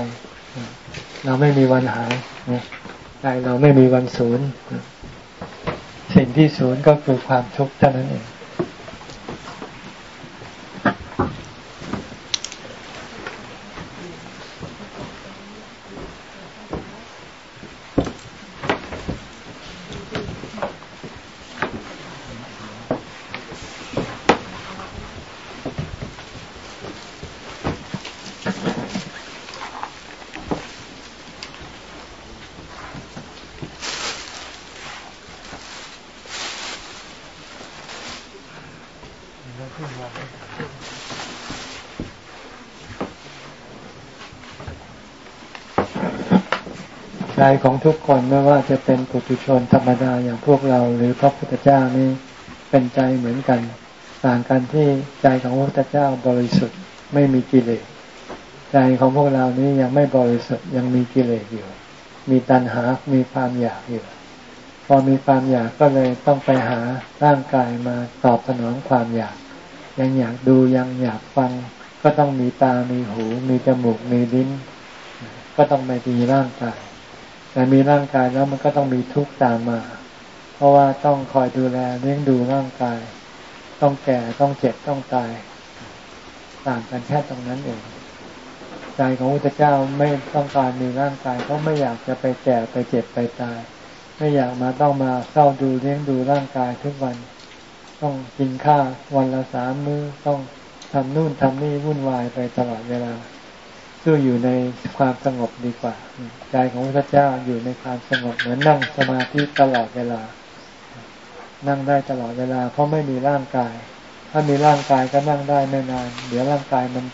เราไม่มีวันหายใจเราไม่มีวันศูนย์สิ่งที่ศูนย์ก็คือความทุกข์เท่านั้นเอง ของทุกคนไม่ว่าจะเป็นปุถุชนธรรมดาอย่างพวกเรา หรือพระพุทธเจ้านี่เป็นใจเหมือนกัน ต่างกันที่ใจของพระพุทธเจ้าบริสุทธิ์ไม่มีกิเลสใจของพวกเรานี้ยังไม่บริสุทธิ์ยังมีกิเลสอยู่ มีตัณหา มีความอยากอยู่ พอมีความอยากก็เลยต้องไปหาร่างกายมาตอบสนองความอยาก ยังอยากดูยังอยากฟัง ก็ต้องมีตา มีหู มีจมูก มีลิ้น ก็ต้องไปมีร่างกาย แต่มีร่างกายแล้วมันก็ต้องมีทุกข์ตามมา เพราะว่าต้องคอยดูแลเลี้ยงดูร่างกาย ต้องแก่ต้องเจ็บต้องตาย ต่างกันแค่ตรงนั้นเองใจของพระเจ้าไม่ต้องการมีร่างกายเขาะไม่อยากจะไปแก่ไปเจ็บไปตาย ไม่อยากมาต้องมาเศร้าดูเลี้ยงดูร่างกายทุกวัน ต้องกินข้าววันละสามมื้อต้องทำนู่นทำนี่วุ่นวายไปตลอดเวลา สู้อยู่ในความสงบดีกว่า ใจของพระเจ้าอยู่ในความสงบเหมือนนั่งสมาธิตลอดเวลา นั่งได้ตลอดเวลา เพราะไม่มีร่างกาย ถ้ามีร่างกายก็นั่งได้ไม่นาน เดี๋ยวร่างกายมัน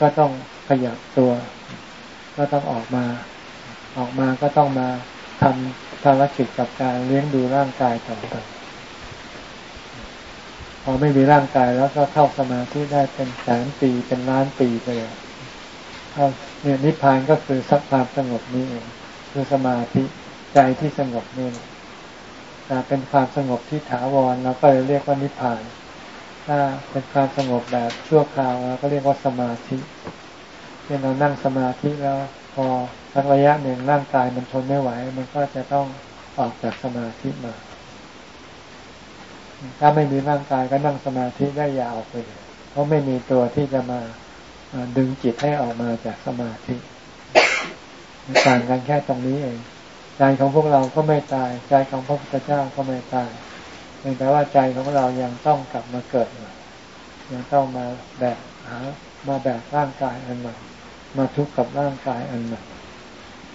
ก็ต้องขยับตัว ก็ต้องออกมา ออกมาก็ต้องมาทำภารกิจกับการเลี้ยงดูร่างกายต่อไปพอไม่มีร่างกายแล้วก็เข้าสมาธิได้เป็นแสนปีเป็นล้านปีไปเลย เนี่ยนิพพานก็คือสักความสงบนี้เองคือสมาธิใจที่สงบนี่แต่เป็นความสงบที่ถาวรเราก็เลยเรียกว่านิพพาน ถ้าเป็นความสงบแบบชั่วคราวเราก็เรียกว่าสมาธิเมื่อเรานั่งสมาธิแล้วพอสักระยะหนึ่งร่างกายมันทนไม่ไหว มันก็จะต้องออกจากสมาธิมา ถ้าไม่มีร่างกายก็นั่งสมาธิได้ยาวไปเลยเพราะไม่มีตัวที่จะมา ดึงจิตให้ออกมาจากสมาธิต่างกันแค่ตรงนี้เองใจของพวกเราก็ไม่ตาย ใจของพระพุทธเจ้าก็ไม่ตายเพียงแต่ว่าใจของเรายังต้องกลับมาเกิดใหม่ยังต้องมาแบกหามาแบกร่างกายอันใหม่มาทุกข์กับร่างกายอันใหม่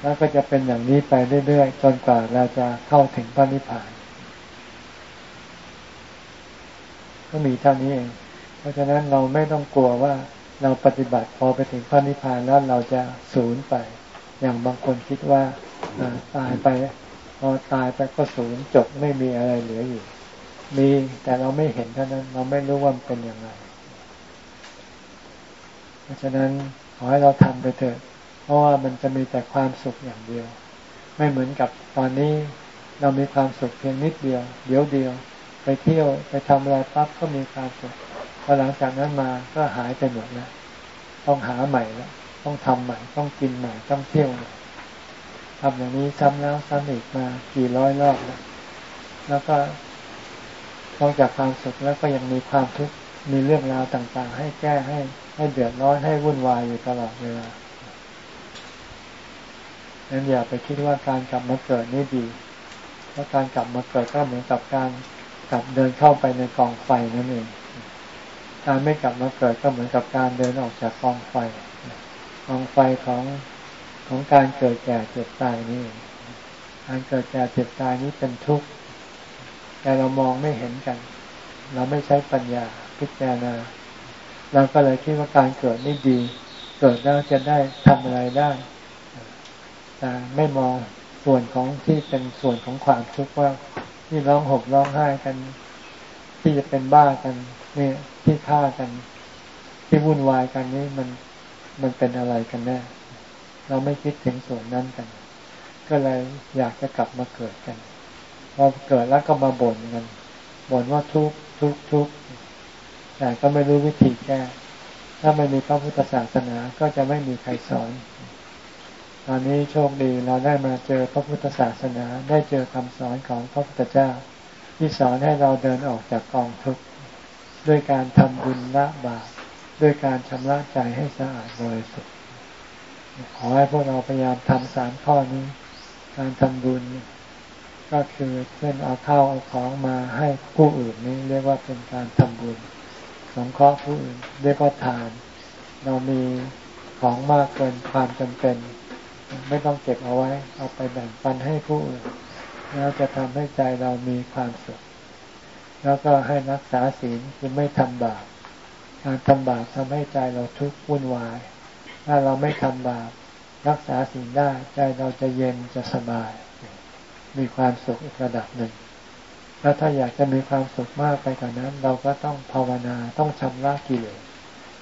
แล้วก็จะเป็นอย่างนี้ไปเรื่อยๆจนกว่าเราจะเข้าถึงพระนิพพาน ก็มีเท่านี้เอง เพราะฉะนั้นเราไม่ต้องกลัวว่า เราปฏิบัติพอไปถึงพระนิพพานแล้วเราจะสูญไป อย่างบางคนคิดว่าตายไปพอตายไปก็สูญจบไม่มีอะไรเหลืออยู่ มีแต่เราไม่เห็นเท่านั้น เราไม่รู้ว่ามันเป็นยังไงเพราะฉะนั้นขอให้เราทำไปเถิดเพราะว่ามันจะมีแต่ความสุขอย่างเดียว ไม่เหมือนกับตอนนี้เรามีความสุขเพียงนิดเดียว เดี๋ยวเดียว ไปเที่ยวไปทำอะไรปั๊บก็มีความสุข อหลังจากนั้นมาก็หายไปหมดแล้วต้องหาใหม่แล้วต้องทำใหม่ ต้องกินใหม่ต้องเที่ยวใหม่ทำอย่างนี้ซ้ำแล้วซ้ำอีกมากี่ร้อยรอบแล้วแล้วก็นอกจากความสุขแล้วก็ยังมีความทุกข์มีเรื่องราวต่างๆ ให้แก้ให้ ให้เดือดร้อนให้วุ่นวายอยู่ตลอดเวลาดังนั้นอย่าไปคิดว่าการกลับมาเกิดนี่ดี เพราะการกลับมาเกิดก็เหมือนกับการกลับเดินเข้าไปในกองไฟนั่นเอง การไม่กลับมาเกิดก็เหมือนกับการเดินออกจากกองไฟกองไฟของของการเกิดแก่เจ็บตายนี่การเกิดแก่เจ็บตายนี้เป็นทุกข์แต่เรามองไม่เห็นกัน เราไม่ใช้ปัญญาพิจารณาเราก็เลยคิดว่าการเกิดนี่ดี เกิดแล้วจะได้ทำอะไรได้ แต่ไม่มองส่วนของที่เป็นส่วนของความทุกข์ว่าที่ร้องห่มร้องไห้กัน ที่จะเป็นบ้ากัน นี่ที่ฆ่ากัน ที่วุ่นวายกันนี่มันมันเป็นอะไรกันแน่ เราไม่คิดถึงส่วนนั้นกัน ก็เลยอยากจะกลับมาเกิดกันพอเกิดแล้วก็มาบ่นกันบ่นว่าทุกทุกทุกแต่ก็ไม่รู้วิธีแก้ ถ้าไม่มีพระพุทธศาสนาก็จะไม่มีใครสอนตอนนี้โชคดีเราได้มาเจอพระพุทธศาสนา ได้เจอคำสอนของพระพุทธเจ้า ที่สอนให้เราเดินออกจากกองทุกข์ ด้วยการทำบุญละบาปด้วยการชำระใจให้สะอาดบริสุทธิ์ขอให้พวกเราพยายามทำสามข้อนี้ การทำบุญ ก็คือเช่นเอาข้าวเอาของมาให้ผู้อื่นนี้เรียกว่าเป็นการทำบุญสงเคราะห์ผู้อื่นเรียกว่าทาน เรามีของมากเกินความจำเป็น ไม่ต้องเก็บเอาไว้ เอาไปแบ่งปันให้ผู้อื่นแล้วจะทำให้ใจเรามีความสุข แล้วก็ให้รักษาศีลคือไม่ทำบาปการทำบาปทำให้ใจเราทุกข์วุ่นวาย ถ้าเราไม่ทำบาปรักษาศีลได้ใจเราจะเย็นจะสบาย มีความสุขอีกระดับหนึ่ง แล้วถ้าอยากจะมีความสุขมากไปกว่านั้น เราก็ต้องภาวนาต้องชำระกิเลส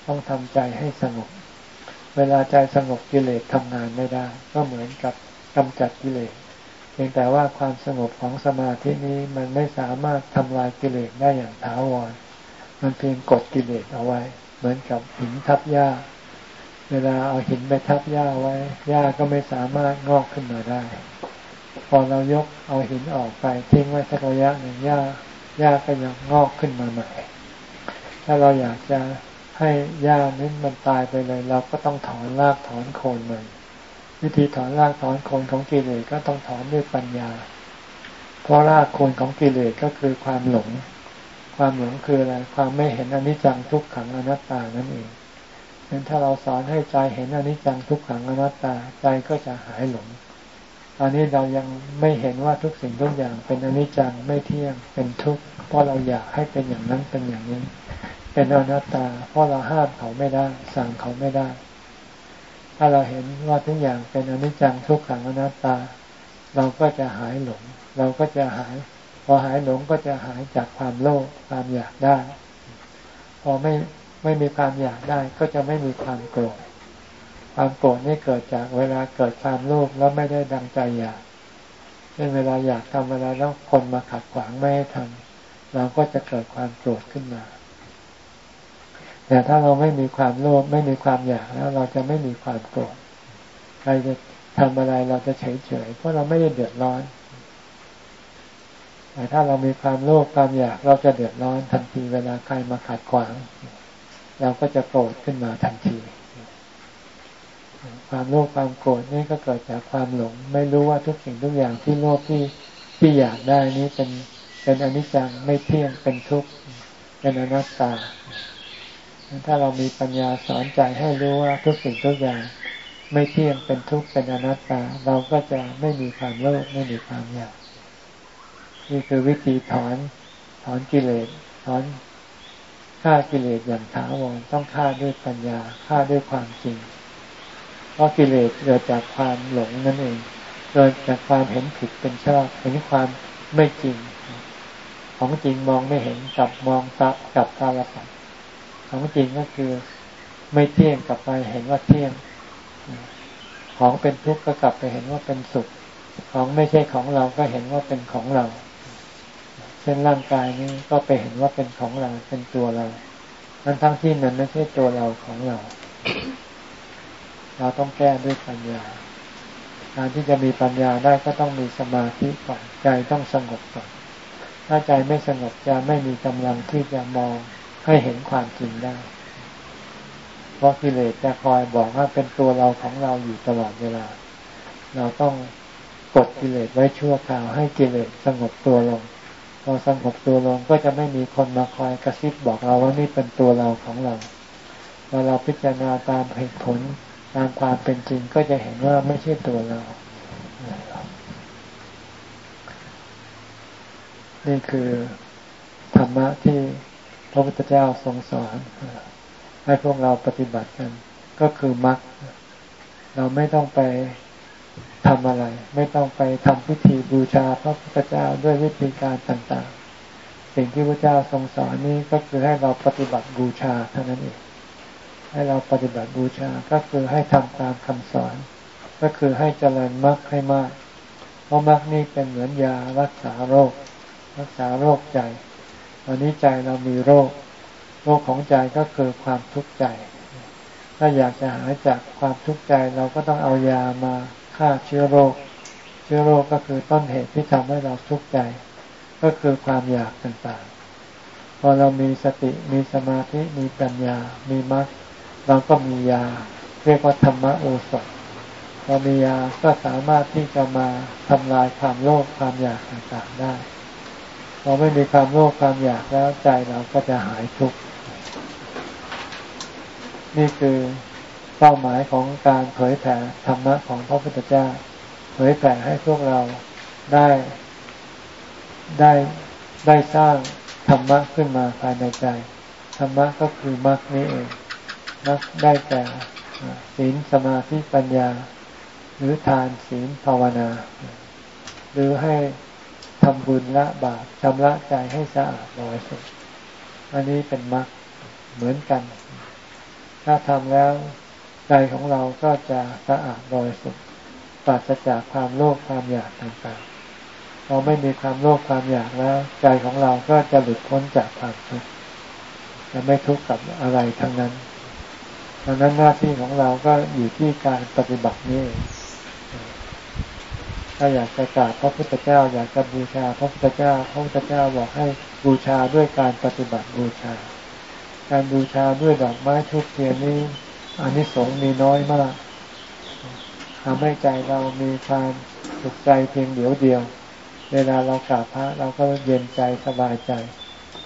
ต้องทำใจให้สงบ เวลาใจสงบกิเลสทำงานไม่ได้ ก็เหมือนกับกำจัดกิเลส พียงแต่ว่าความสงบของสมาธินี้มันไม่สามารถทำลายกิเลสได้อย่างถาวร มันเพียงกดกิเลสเอาไว้ เหมือนกับหินทับหญ้า เวลาเอาหินไปทับหญ้าไว้หญ้าก็ไม่สามารถงอกขึ้นมาได้ พอเรายกเอาหินออกไปทิ้งไว้สักระยะหนึ่งหญ้าหญ้าก็ยังงอกขึ้นมาใหม่ ถ้าเราอยากจะให้หญ้านั้นมันตายไปเลย เราก็ต้องถอนรากถอนโคนมัน วิธีถอนรากถอนโคนของกิเลสก็ต้องถอนด้วยปัญญา เพราะรากโคนของกิเลสก็คือความหลง ความหลงคืออะไร ความไม่เห็นอนิจจังทุกขังอนัตตานั่นเองงั้นถ้าเราสอนให้ใจเห็นอนิจจังทุกขังอนัตตาใจก็จะหายหลง ตอนนี้เรายังไม่เห็นว่าทุกสิ่งทุกอย่างเป็นอนิจจังไม่เที่ยงเป็นทุกข์เพราะเราอยากให้เป็นอย่างนั้นเป็นอย่างนี้ เป็นอนัตตา เพราะเราห้ามเขาไม่ได้ สั่งเขาไม่ได้ ถ้าเราเห็นว่าทุกอย่างเป็นอนิจจังทุกขังอนัตตา เราก็จะหายหลง เราก็จะหาย พอหายหลงก็จะหายจากความโลภความอยากได้ พอไม่ไม่มีความอยากได้ก็จะไม่มีความโกรธความโกรธนี่เกิดจากเวลาเกิดความโลภแล้วไม่ได้ดังใจอยากเช่นเวลาอยากทำเวลาแล้วคนมาขัดขวางไม่ให้ทำเราก็จะเกิดความโกรธขึ้นมา แต่ถ้าเราไม่มีความโลภไม่มีความอยากแล้วเราจะไม่มีความโกรธใครจะทำอะไรเราจะเฉยเฉยเพราะเราไม่ได้เดือดร้อน แต่ถ้าเรามีความโลภความอยากเราจะเดือดร้อนทันทีเวลาใครมาขัดขวาง เราก็จะโกรธขึ้นมาทันที ความโลภความโกรธนี่ก็เกิดจากความหลง ไม่รู้ว่าทุกสิ่งทุกอย่างที่โลภที่ที่อยากได้นี้เป็นเป็นอนิจจังไม่เที่ยงเป็นทุกข์เป็นอนัตตา ถ้าเรามีปัญญาสอนใจให้รู้ว่าทุกสิ่งทุกอย่างไม่เที่ยงเป็นทุกข์เป็นอนัตตา เราก็จะไม่มีความโลภไม่มีความอยากนี่คือวิธีถอนถอนกิเลสถอนฆ่ากิเลสอย่างถาวรต้องฆ่าด้วยปัญญาฆ่าด้วยความจริง เพราะกิเลสเกิดจากความหลงนั่นเองเกิดจากความเห็นผิดเป็นชอบเห็นความไม่จริง ของจริงมองไม่เห็นกลับมองตับกับตาลปัด ของจริงก็คือไม่เที่ยงกลับไปเห็นว่าเที่ยง ของเป็นทุกข์ก็กลับไปเห็นว่าเป็นสุข ของไม่ใช่ของเราก็เห็นว่าเป็นของเรา เช่นร่างกายนี้ก็ไปเห็นว่าเป็นของเราเป็นตัวเราทั้งทั้งที่มันไม่ใช่ตัวเราของเรา เราต้องแก้ด้วยปัญญา การที่จะมีปัญญาได้ก็ต้องมีสมาธิก่อนใจต้องสงบก่อนถ้าใจไม่สงบจะไม่มีกำลังที่จะมอง ให้เห็นความจริงได้ เพราะกิเลสจะคอยบอกว่าเป็นตัวเราของเราอยู่ตลอดเวลา เราต้องกดกิเลสไว้ชั่วคราว ให้กิเลสสงบตัวลงพอสงบตัวลงก็จะไม่มีคนมาคอยกระซิบบอกเราว่านี่เป็นตัวเราของเราพอเราพิจารณาตามเหตุผลตามความเป็นจริงก็จะเห็นว่าไม่ใช่ตัวเรา นี่คือธรรมะที่ ระพุทธเจ้าทรงสอนให้พวกเราปฏิบัติกัน ก็คือมรรคเราไม่ต้องไปทำอะไร ไม่ต้องไปทำพิธีบูชาพระพุทธเจ้าด้วยวิธีการต่างๆ สิ่งที่พระเจ้าทรงสอนนี้ก็คือให้เราปฏิบัติบูชาเท่านั้นเองให้เราปฏิบัติบูชาก็คือให้ทำตามคำสอน ก็คือให้เจริญมรรคให้มาก เพราะมรรคนี้เป็นเหมือนยารักษาโรค รักษาโรคใจ วันนี้ใจเรามีโรค โรคของใจก็คือความทุกข์ใจ ถ้าอยากจะหายจากความทุกข์ใจเราก็ต้องเอายามาฆ่าเชื้อโรค เชื้อโรคก็คือต้นเหตุที่ทำให้เราทุกข์ใจ ก็คือความอยากต่างๆ พอเรามีสติมีสมาธิมีปัญญา มีมรรคเราก็มียา เรียกว่าธรรมโอสถพอมียาก็สามารถที่จะมาทำลายความโลภความอยากต่างๆได้ อไม่มีความโลภความอยากแล้วใจเราก็จะหายทุกข์นี่คือเป้าหมายของการเผยแผ่ธรรมะของพระพุทธเจ้า เผยแผ่ให้พวกเราได้ได้ได้สร้างธรรมะขึ้นมาภายในใจ ธรรมะก็คือมรรคนี้เองมรรคได้แก่ศีลสมาธิปัญญา หรือทานศีลภาวนา หรือให้ ทำบุญละบาปชำระใจให้สะอาดบริสุทธิ์อันนี้เป็นมรรคเหมือนกัน ถ้าทำแล้วใจของเราก็จะสะอาดบริสุทธิ์ปราศจากความโลภความอยากต่างๆเราไม่มีความโลภความอยากแล้ว ใจของเราก็จะหลุดพ้นจากความทุกข์จะไม่ทุกข์กับอะไรทั้งนั้นดังนั้นหน้าที่ของเราก็อยู่ที่การปฏิบัตินี้ ถ้าอยากจะกราบพระพุทธเจ้า อยากจะบูชาพระพุทธเจ้า พระพุทธเจ้าบอกให้บูชาด้วยการปฏิบัติบูชา การบูชาด้วยดอกไม้ทุกเทียนนี้อันนี้สงมีน้อยมากทำให้ใจเรามีความสุขใจเพียงเดียวเดียว เวลาเรากราบพระเราก็เย็นใจสบายใจ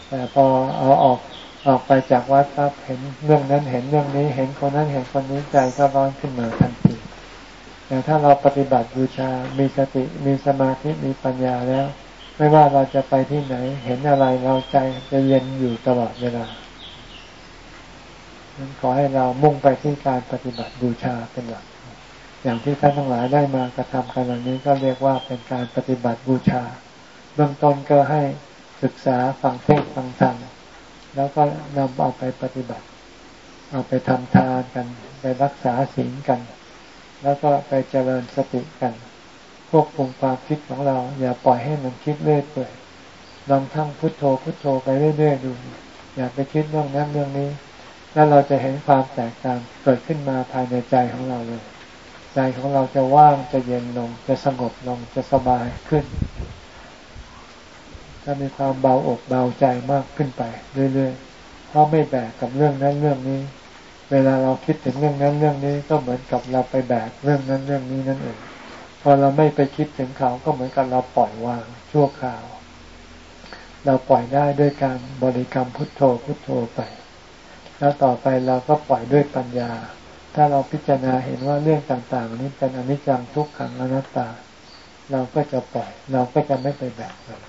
แต่พอเอาออกออกไปจากวัดครับเห็นเรื่องนั้นเห็นเรื่องนี้ เห็นคนนั้นเห็นคนนี้ใจก็ร้อนขึ้นมาทันที แต่ถ้าเราปฏิบัติบูชา มีสติ มีสมาธิ มีปัญญาแล้ว ไม่ว่าเราจะไปที่ไหน เห็นอะไรเราใจจะเย็นอยู่ตลอดเวลาขอให้เรามุ่งไปที่การปฏิบัติบูชาเป็นหลัก อย่างที่ท่านทั้งหลายได้มากระทำกันวันนี้ก็เรียกว่าเป็นการปฏิบัติบูชา เบื้องต้นก็ให้ศึกษาฟังเทศฟังธรรมแล้วก็นำเอาไปปฏิบัติ เอาไปทำทานกัน ไปรักษาศีลกัน แล้วก็ไปเจริญสติกันควบคุมความคิดของเรา อย่าปล่อยให้มันคิดเรื่อยเปื่อยลองทั้งพุทโธพุทโธไปเรื่อยๆดู อย่าไปคิดเรื่องนั้นเรื่องนี้ แล้วเราจะเห็นความแตกต่างเกิดขึ้นมาภายในใจของเราเลย ใจของเราจะว่างจะเย็นลง จะสงบลงจะสบายขึ้นจะมีความเบาอกเบาใจมากขึ้นไปเรื่อยๆเพราะไม่แบกกับเรื่องนั้นเรื่องนี้ เวลาเราคิดถึงเรื่องนั้นเรื่องนี้ก็เหมือนกับเราไปแบกเรื่องนั้นเรื่องนี้นั่นเองพอเราไม่ไปคิดถึงเขาก็เหมือนกับเราปล่อยวางชั่วคราว เราปล่อยได้ด้วยการบริกรรมพุทโธพุทโธไป แล้วต่อไปเราก็ปล่อยด้วยปัญญา ถ้าเราพิจารณาเห็นว่าเรื่องต่าง ๆ นี้เป็นอนิจจังทุกขังอนัตตา เราก็จะปล่อย เราก็จะไม่ไปแบกมัน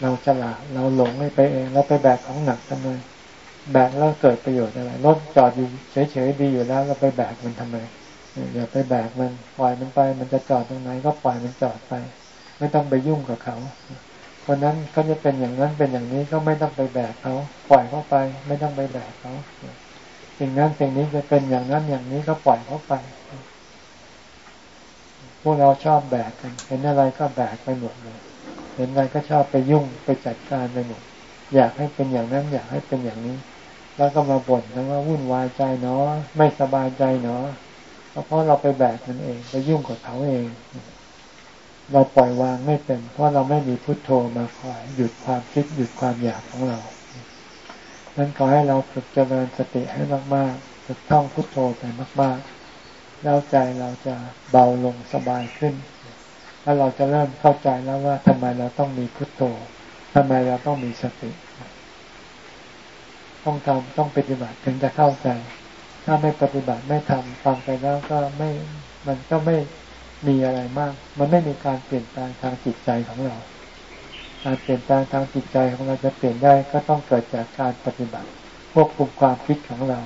เราฉลาดเราหลงไม่ไปเอง เราไปแบกของหนักทำไม แบกแล้วเกิดประโยชน์อะไรรถจอดอยู่เฉยๆดีอยู่แล้วเราไปแบกมันทำไมอย่าไปแบกมันปล่อยมันไป มันจะจอดตรงไหนก็ปล่อยมันจอดไป ไม่ต้องไปยุ่งกับเขาคนนั้นเขาจะเป็นอย่างนั้นเป็นอย่างนี้ก็ไม่ต้องไปแบกเขาปล่อยเขาไป ไม่ต้องไปแบกเขาสิ่งนั้นสิ่งนี้จะเป็นอย่างนั้นอย่างนี้ก็ปล่อยเขาไป พวกเราชอบแบกกัน เห็นอะไรก็แบกไปหมดเลยเห็นอะไรก็ชอบไปยุ่งไปจัดการไปหมดอยากให้เป็นอย่างนั้น อยากให้เป็นอย่างนี้ แล้วก็มาบ่นแล้วว่าวุ่นวายใจเนาะไม่สบายใจเนาะเพราะเราไปแบกมันเองไปยุ่งกับเขาเอง เราปล่อยวางไม่เป็น เพราะเราไม่มีพุทโธมาคอยหยุดความคิดหยุดความอยากของเรานั้นขอให้เราฝึกเจริญสติให้มากๆฝึกท่องพุทโธไปมาก ๆ แล้วใจเราจะเบาลงสบายขึ้นแล้วเราจะเริ่มเข้าใจแล้วว่าทำไมเราต้องมีพุทโธทำไมเราต้องมีสติ ต้องทำต้องปฏิบัติถึงจะเข้าใจ ถ้าไม่ปฏิบัติไม่ทำฟังไปแล้วก็ไม่มันก็ไม่มีอะไรมาก มันไม่มีการเปลี่ยนแปลงทางจิตใจของเรา การเปลี่ยนแปลงทางจิตใจของเราจะเปลี่ยนได้ก็ต้องเกิดจากการปฏิบัติควบคุมความคิดของเรา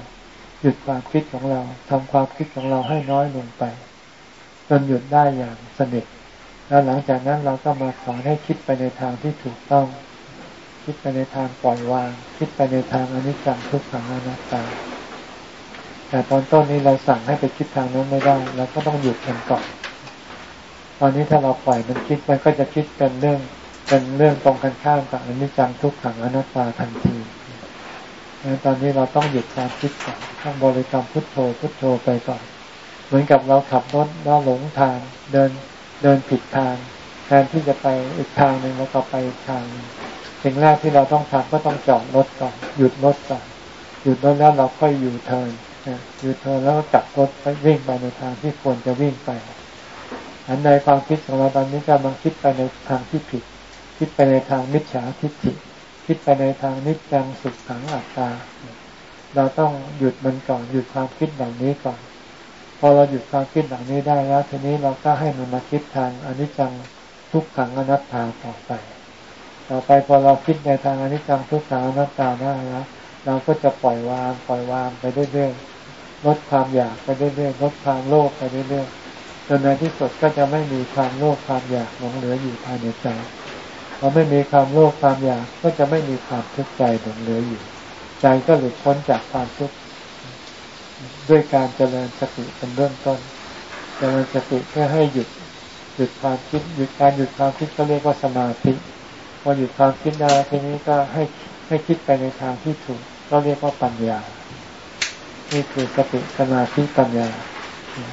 หยุดความคิดของเราทำความคิดของเราให้น้อยลงไป จนหยุดได้อย่างสนิทแล้วหลังจากนั้นเราก็มาสอนให้คิดไปในทางที่ถูกต้อง คิดไปในทางปล่อยวาง คิดไปในทางอนิจจังทุกขังอนัตตา แต่ตอนต้นนี้เราสั่งให้ไปคิดทางนั้นไม่ได้เราก็ต้องหยุดมันก่อน ตอนนี้ถ้าเราปล่อยมันคิดมันก็จะคิดเป็นเรื่องเป็นเรื่องตรงกันข้ามกับอนิจจังทุกขังอนัตตาทันทีตอนนี้เราต้องหยุดความคิดก่อนต้องบริกรรมพุทโธพุทโธไปก่อน เหมือนกับเราขับรถแล้วหลงทางเดินเดินผิดทาง แทนที่จะไปอีกทางหนึ่งแล้วก็ไปอีกทาง สิ่งแรกที่เราต้องทำก็ต้องจอดรถก่อนหยุดรถก่อนหยุดรถแล้วเราค่อยอยู่เทินอยู่เทินแล้วก็กลับรถไปวิ่งไปในทางที่ควรจะวิ่งไป อันในความคิดของเราตอนนี้กำลังคิดไปในทางที่ผิด คิดไปในทางมิจฉาทิฏฐิคิดไปในทางนิจจังสุขขังอัตตา เราต้องหยุดมันก่อนหยุดความคิดเหล่านี้ก่อน พอเราหยุดความคิดเหล่านี้ได้แล้ว ทีนี้เราก็ให้มันมาคิดทางอนิจจังทุกขังอนัตตาต่อไป ต่อไปพอเราคิดในทางอนิจจังทุกขังอนัตตาได้แล้วเราก็จะปล่อยวางปล่อยวางไปเรื่อยๆลดความอยากไปเรื่อยๆลดความโลภไปเรื่อยๆจนในที่สุดก็จะไม่มีความโลภความอยากหลงเหลืออยู่ภายในใจพอไม่มีความโลภความอยากก็จะไม่มีความทุกข์ใจหลงเหลืออยู่ ใจก็หลุดพ้นจากความทุกข์ด้วยการเจริญสติเป็นเบื้องต้น เจริญสติเพื่อให้หยุดหยุดความคิดหยุดการหยุดความคิดก็เรียกว่าสมาธิ พอหยุดความคิดได้ทีนี้ก็ให้ให้คิดไปในทางที่ถูก ก็เรียกว่าปัญญา นี่คือสติสมาธิปัญญา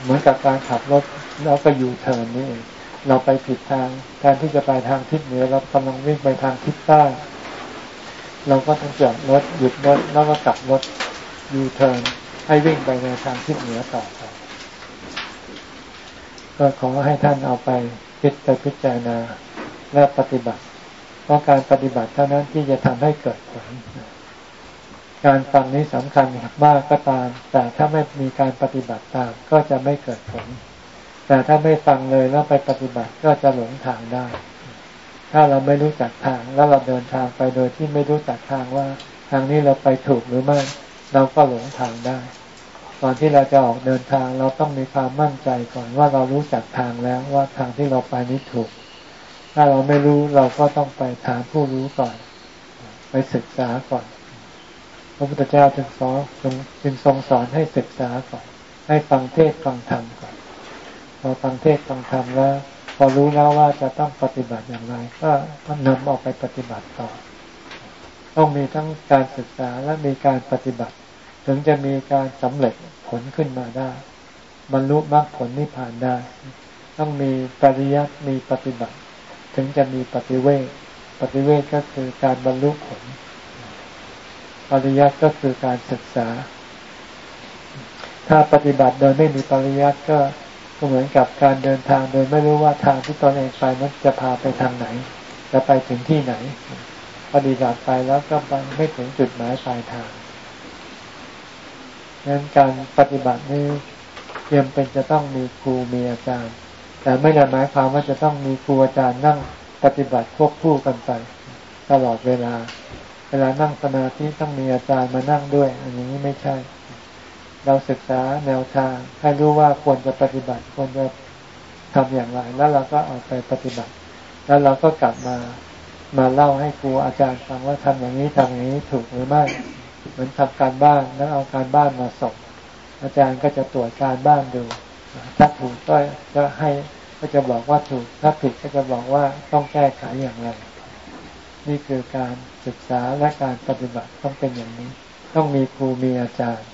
เหมือนกับการขับรถแล้วก็อยู่เทินนี่เองเราไปผิดทางแทนที่จะไปทางทิศเหนือเรากำลังวิ่งไปทางทิศใต้เราก็ต้องจอดรถหยุดรถแล้วก็กลับรถยูเทิร์นให้วิ่งไปในทางทิศเหนือต่อไปก็ขอให้ท่านเอาไปพิจพิจารณาและปฏิบัติ เพราะการปฏิบัติเท่านั้นที่จะทำให้เกิดผล การฟังนี้สำคัญมากก็ตาม แต่ถ้าไม่มีการปฏิบัติตามก็จะไม่เกิดผล แต่ถ้าไม่ฟังเลยแล้วไปปฏิบัติก็จะหลงทางได้ ถ้าเราไม่รู้จักทางแล้วเราเดินทางไปโดยที่ไม่รู้จักทางว่า ทางนี้เราไปถูกหรือไม่ เราก็หลงทางได้ก่อนที่เราจะออกเดินทางเราต้องมีความมั่นใจก่อนว่าเรารู้จักทางแล้วว่าทางที่เราไปนี้ถูก ถ้าเราไม่รู้เราก็ต้องไปถามผู้รู้ก่อน ไปศึกษาก่อน พระพุทธเจ้าจึงสอนจึงทรงสอนให้ศึกษาก่อน ให้ฟังเทศฟังธรรมก่อนพอฟังเทศฟังธรรมแล้ว พอรู้แล้วว่าจะต้องปฏิบัติอย่างไร ก็นำออกไปปฏิบัติต่อ ต้องมีทั้งการศึกษาและมีการปฏิบัติ ถึงจะมีการสำเร็จผลขึ้นมาได้บรรลุมรรคผลนิพพานได้ ต้องมีปริยัติมีปฏิบัติ ถึงจะมีปฏิเวทปฏิเวทก็คือการบรรลุผล ปริยัติก็คือการศึกษา ถ้าปฏิบัติโดยไม่มีปริยัติก็ก็เหมือนกับการเดินทางโดยไม่รู้ว่าทางที่ตนเองไปนั้นจะพาไปทางไหน จะไปถึงที่ไหน ปฏิบัติไปแล้วก็ไปไม่ถึงจุดหมายปลายทางดังนั้นการปฏิบัตินี้เียมเป็นจะต้องมีครูมีอาจารย์ แต่ไม่ได้หมายความว่าจะต้องมีครูอาจารย์นั่งปฏิบัติควบคู่กันไป ตลอดเวลา เวลานั่งสมาธิต้องมีอาจารย์มานั่งด้วย อันนี้ไม่ใช่ เราศึกษาแนวทางให้รู้ว่าควรจะปฏิบัติควรจะทำอย่างไร แล้วเราก็เอาไปปฏิบัติ แล้วเราก็กลับมามาเล่าให้ครูอาจารย์ฟังว่าทำอย่างนี้ทำอย่างนี้ถูกหรือไม่เหมือนทำการบ้านแล้วเอาการบ้านมาส่งอาจารย์ก็จะตรวจการบ้านดู ถ้าถูกก็จะให้ก็จะบอกว่าถูก ถ้าผิดก็จะบอกว่าต้องแก้ไขอย่างไร นี่คือการศึกษาและการปฏิบัติต้องเป็นอย่างนี้ ต้องมีครูมีอาจารย์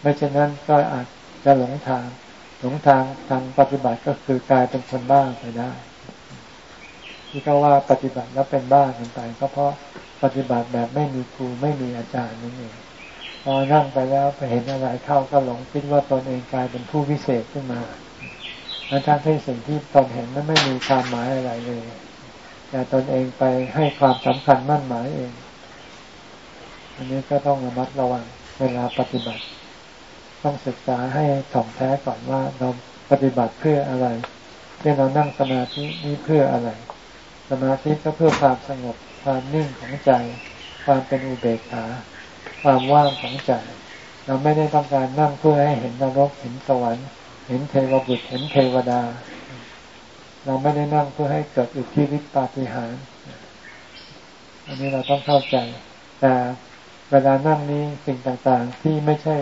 ไม่เช่นนั้นก็อาจจะหลงทาง หลงทางทางปฏิบัติก็คือกลายเป็นคนบ้าไปได้ที่เขาว่าปฏิบัติแล้วเป็นบ้ากันไปก็เพราะปฏิบัติแบบไม่มีครูไม่มีอาจารย์นั่นเอง พอนั่งไปแล้วไปเห็นอะไรเข้าก็หลงคิดว่าตนเองกลายเป็นผู้พิเศษขึ้นมาแล้วทั้งที่สิ่งที่ตนเห็นนั้นไม่มีความหมายอะไรเลยแต่ตนเองไปให้ความสำคัญมั่นหมายเอง อันนี้ก็ต้องระมัดระวังเวลาปฏิบัติ ต้องศึกษาให้ถ่องแท้ก่อนว่าเราปฏิบัติเพื่ออะไรที่เรานั่งสมาธินี้เพื่ออะไร สมาธิก็เพื่อความสงบความนิ่งของใจ ความเป็นอุเบกขา ความว่างของใจเราไม่ได้ต้องการนั่งเพื่อให้เห็นนรกเห็นสวรรค์ เห็นเทวบุตรเห็นเทวดา เราไม่ได้นั่งเพื่อให้เกิดอิทธิฤทธิปาฏิหาริย์อันนี้เราต้องเข้าใจ แต่เวลานั่งนี้สิ่งต่างๆ ที่ไม่ใช่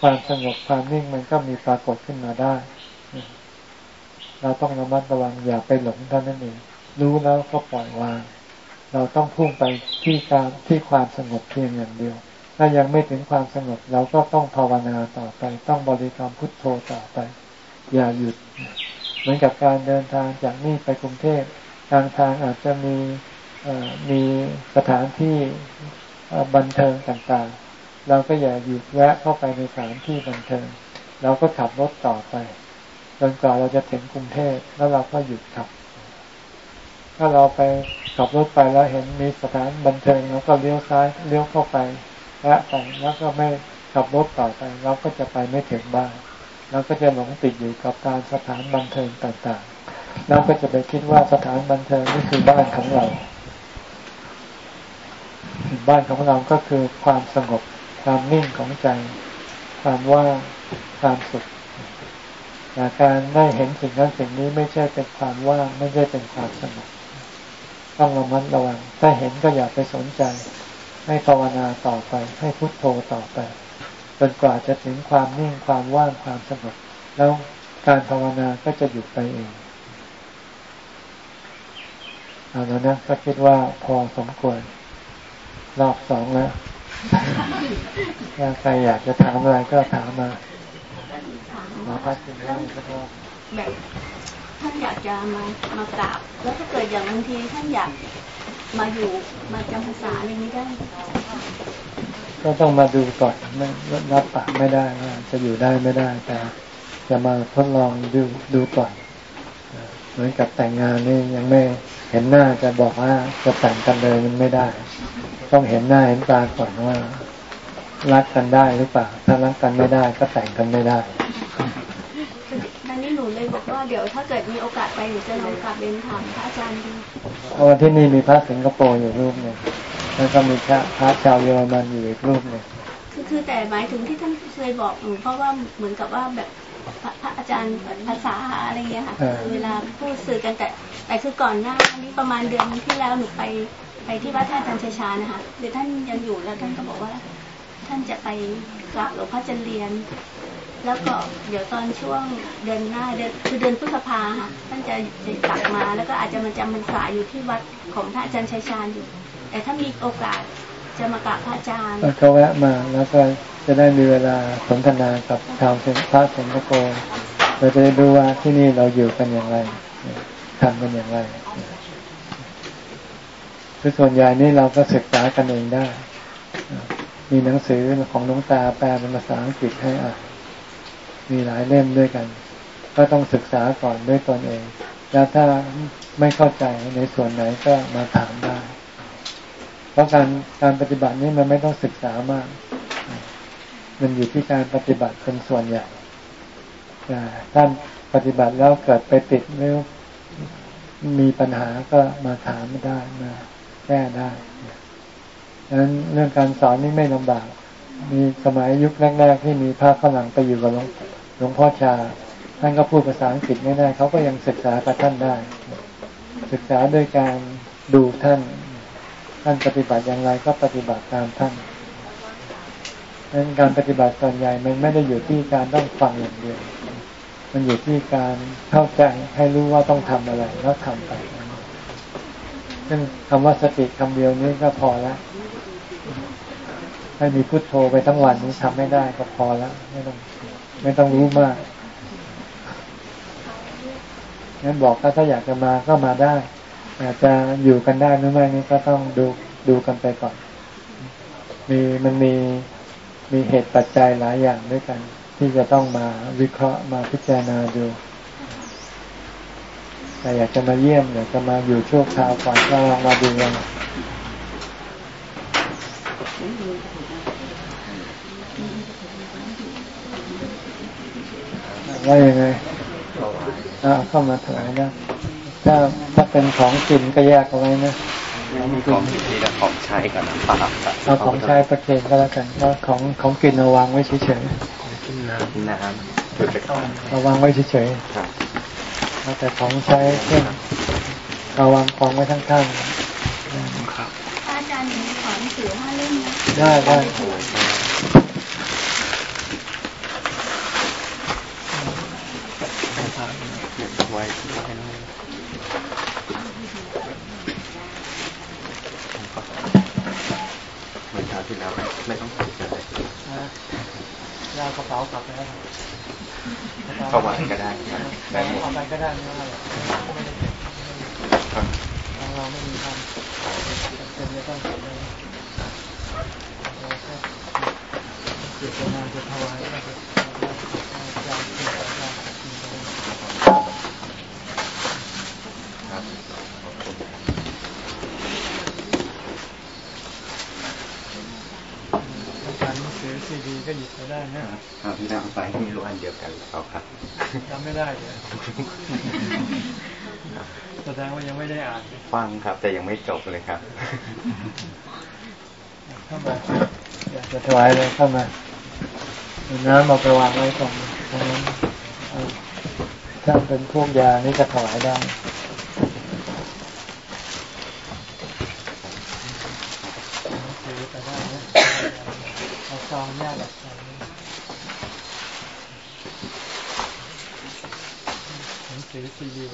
ความสงบความนิ่งมันก็มีปรากฏขึ้นมาได้ เราต้องระมัดระวังอย่าไปหลงเท่านั้นเอง รู้แล้วก็ปล่อยวาง เราต้องพุ่งไปที่การที่ความสงบเพียงอย่างเดียว ถ้ายังไม่ถึงความสงบเราก็ต้องภาวนาต่อไป ต้องบริกรรมพุทโธต่อไป อย่าหยุด เหมือนกับการเดินทางจากนี่ไปกรุงเทพทางทางอาจจะมีมีสถานที่บันเทิงต่างๆ เราก็อย่าหยุดแวะเข้าไปในสถานที่บันเทิง เราก็ขับรถต่อไปจนกว่าเราจะถึงกรุงเทพแล้วเราก็หยุดขับ ถ้าเราไปขับรถไปแล้วเห็นมีสถานบันเทิงเราก็เลี้ยวซ้ายเลี้ยวเข้าไป แวะไปแล้วก็ไม่ขับรถต่อไปเราก็จะไปไม่ถึงบ้านเราก็จะหลงติดอยู่กับการสถานบันเทิงต่างๆเราก็จะไปคิดว่าสถานบันเทิงนี่คือบ้านของเรา บ้านของเราก็คือความสงบ ความนิ่งของใจ ความว่างความสุขแต่การได้เห็นสิ่งนั้นสิ่งนี้ไม่ใช่เป็นความว่างไม่ใช่เป็นความสงบต้องระมัดระวังถ้าเห็นก็อย่าไปสนใจ ให้ภาวนาต่อไป ให้พุโทโธต่อไปจนกว่าจะถึงความนิ่งความว่างความสงบแล้วการภาวนาก็จะหยุดไปเองเอาแล้วนะก็คิดว่าพอสมควรรอบสองแล้วถ้าใครอยากจะถามอะไรก็ถามมาหมอพักคุณได้ก็ได้แบบท่านอยากจะมามากราบ แล้วถ้าเกิดอย่างบางทีท่านอยาก มาอยู่มาจำพรรษาอะไรนี้ได้ ก็ต้องมาดูก่อนไม่รับปากไม่ได้ว่าจะอยู่ได้ไม่ได้ แต่จะมาทดลองดูดูก่อนเหมือนกับแต่งงานนี่ยังไม่เห็นหน้าจะบอกว่าจะแต่งกันเลยมันไม่ได้ ต้องเห็นหน้าเห็นตาก่อนว่ารักกันได้หรือเปล่า ถ้ารักกันไม่ได้ก็แต่งกันไม่ได้ บอกว่าเดี๋ยวถ้าเกิดมีโอกาสไปหนูจะลองกลับเรียนถามพระอาจารย์ดูเพราะว่าที่นี่มีพระสิงคโปร์อยู่รูปหนึ่งแล้วก็มีพระพระชาวเยอรมันอยู่อีกรูปหนึ่งคือคือแต่หมายถึงที่ท่านเคยบอกหนูเพราะว่าเหมือนกับว่าแบบพระอาจารย์ภาษาอะไรเงี้ยค่ะเวลาพูดสื่อกันแต่แต่คือก่อนหน้านี้ประมาณเดือนที่แล้วหนูไปไปที่วัดท่านอาจารย์ชัยชานะคะเดี๋ยวท่านยังอยู่แล้วท่านก็บอกว่า ท่านจะไปกราบหลวงพ่อจันเรียน แล้วก็เดี๋ยวตอนช่วงเดือนหน้าเดือนคือเดือนพฤษภาค่ะท่านจะจะกลับมาแล้วก็อาจจะมาจำพรรษาอยู่ที่วัดของพระอาจารย์ชัยชาญอยู่ แต่ถ้ามีโอกาสจะมากราบพระอาจารย์ก็แวะมาแล้วก็จะได้มีเวลาสนทนากับชาวพระสิงคโปร์เราจะได้ดูว่าที่นี่เราอยู่กันอย่างไรทำกันอย่างไรคือส่วนใหญ่นี่เราก็ศึกษากันเองได้ มีหนังสือของน้องตาแปลเป็นภาษาอังกฤษให้อ่าน มีหลายเล่มด้วยกัน ก็ต้องศึกษาก่อนด้วยตนเอง แล้วถ้าไม่เข้าใจในส่วนไหนก็มาถามได้ เพราะการการปฏิบัตินี้มันไม่ต้องศึกษามาก มันอยู่ที่การปฏิบัติเป็นส่วนใหญ่ท่านปฏิบัติแล้วเกิดไปติดหรือมีปัญหาก็มาถามได้มาแก้ได้ดังนั้นเรื่องการสอนนี่ไม่ลำบาก มีสมัยยุคแรกๆที่มีพระฝรั่งไปอยู่กับหลวง หลวงพ่อชา ท่านก็พูดภาษาอังกฤษไม่ได้เขาก็ยังศึกษากับท่านได้ ศึกษาโดยการดูท่าน ท่านปฏิบัติอย่างไรก็ปฏิบัติตามท่านดังนั้นการปฏิบัติส่วนใหญ่มันไม่ได้อยู่ที่การต้องฟังอย่างเดียว มันอยู่ที่การเข้าใจให้รู้ว่าต้องทำอะไรแล้วทำไปซึ่งคำว่าสติคำเดียวนี้ก็พอแล้วให้มีพุโทโธไปทั้งวันนี้ทำไม่ได้ก็พอแล้วไม่ต้อง ไม่ต้องรู้มากงั้นบอกก็ถ้าอยากจะมาก็มาได้อาจจะอยู่กันได้หรือไม่นี่ก็ต้องดูดูกันไปก่อน มีมันมีมีเหตุปัจจัยหลายอย่างด้วยกัน ที่จะต้องมาวิเคราะห์มาพิจารณาดูแต่อยากจะมาเยี่ยมอยากจะมาอยู่ช่วงคราวก่อนก็ลองมาดูกัน ว่ายังไงอ่าเข้ามาถวายนะถ้าถ้าเป็นของกินก็แยกเอาไว้นะมีของกินนี่แต่ของใช้กันนะปากเอาของใช้ประเคนก็แล้วกันว่าของของกินเอาวางไว้เฉยๆน้ำน้ำเอาวางไว้เฉยๆแต่ของใช้เช่นเอาวางกองไว้ข้างๆครับอาจารย์มีขอหนังสือห้าเล่มนะได้ได้ไว้ให้น้องเหมือนคราว ที่แล้วไม่ต้องใส่เลยยาวกระเป๋ากลับไปแล้วถวายก็ได้ครับได้หมดเอาไปก็ได้ไม่ว่าเราไม่มีความเป็นไม่ต้องเป็นเจตนาจะถวายก็จะจารย์ที่อาจารย์กินไป ครับขอบคุณ ต้องการหนังสือซีดี ก็หยิบไปได้นะครับที่นั่งไปไม่รู้อันเดียวกันหรือเปล่าครับจำไม่ได้เลยแสดงว่ายังไม่ได้อ่าน ฟังครับ แต่ยังไม่จบเลยครับเข้ามาอยากจะถวายเลยเข้ามาเอาน้ำมาไปวางไว้ตรงตรงนั้นเอาถ้าเป็นพวกยานี่จะถวายได้ซื้อไปได้นะเอาซองแยกออกไป หนังสือซีดี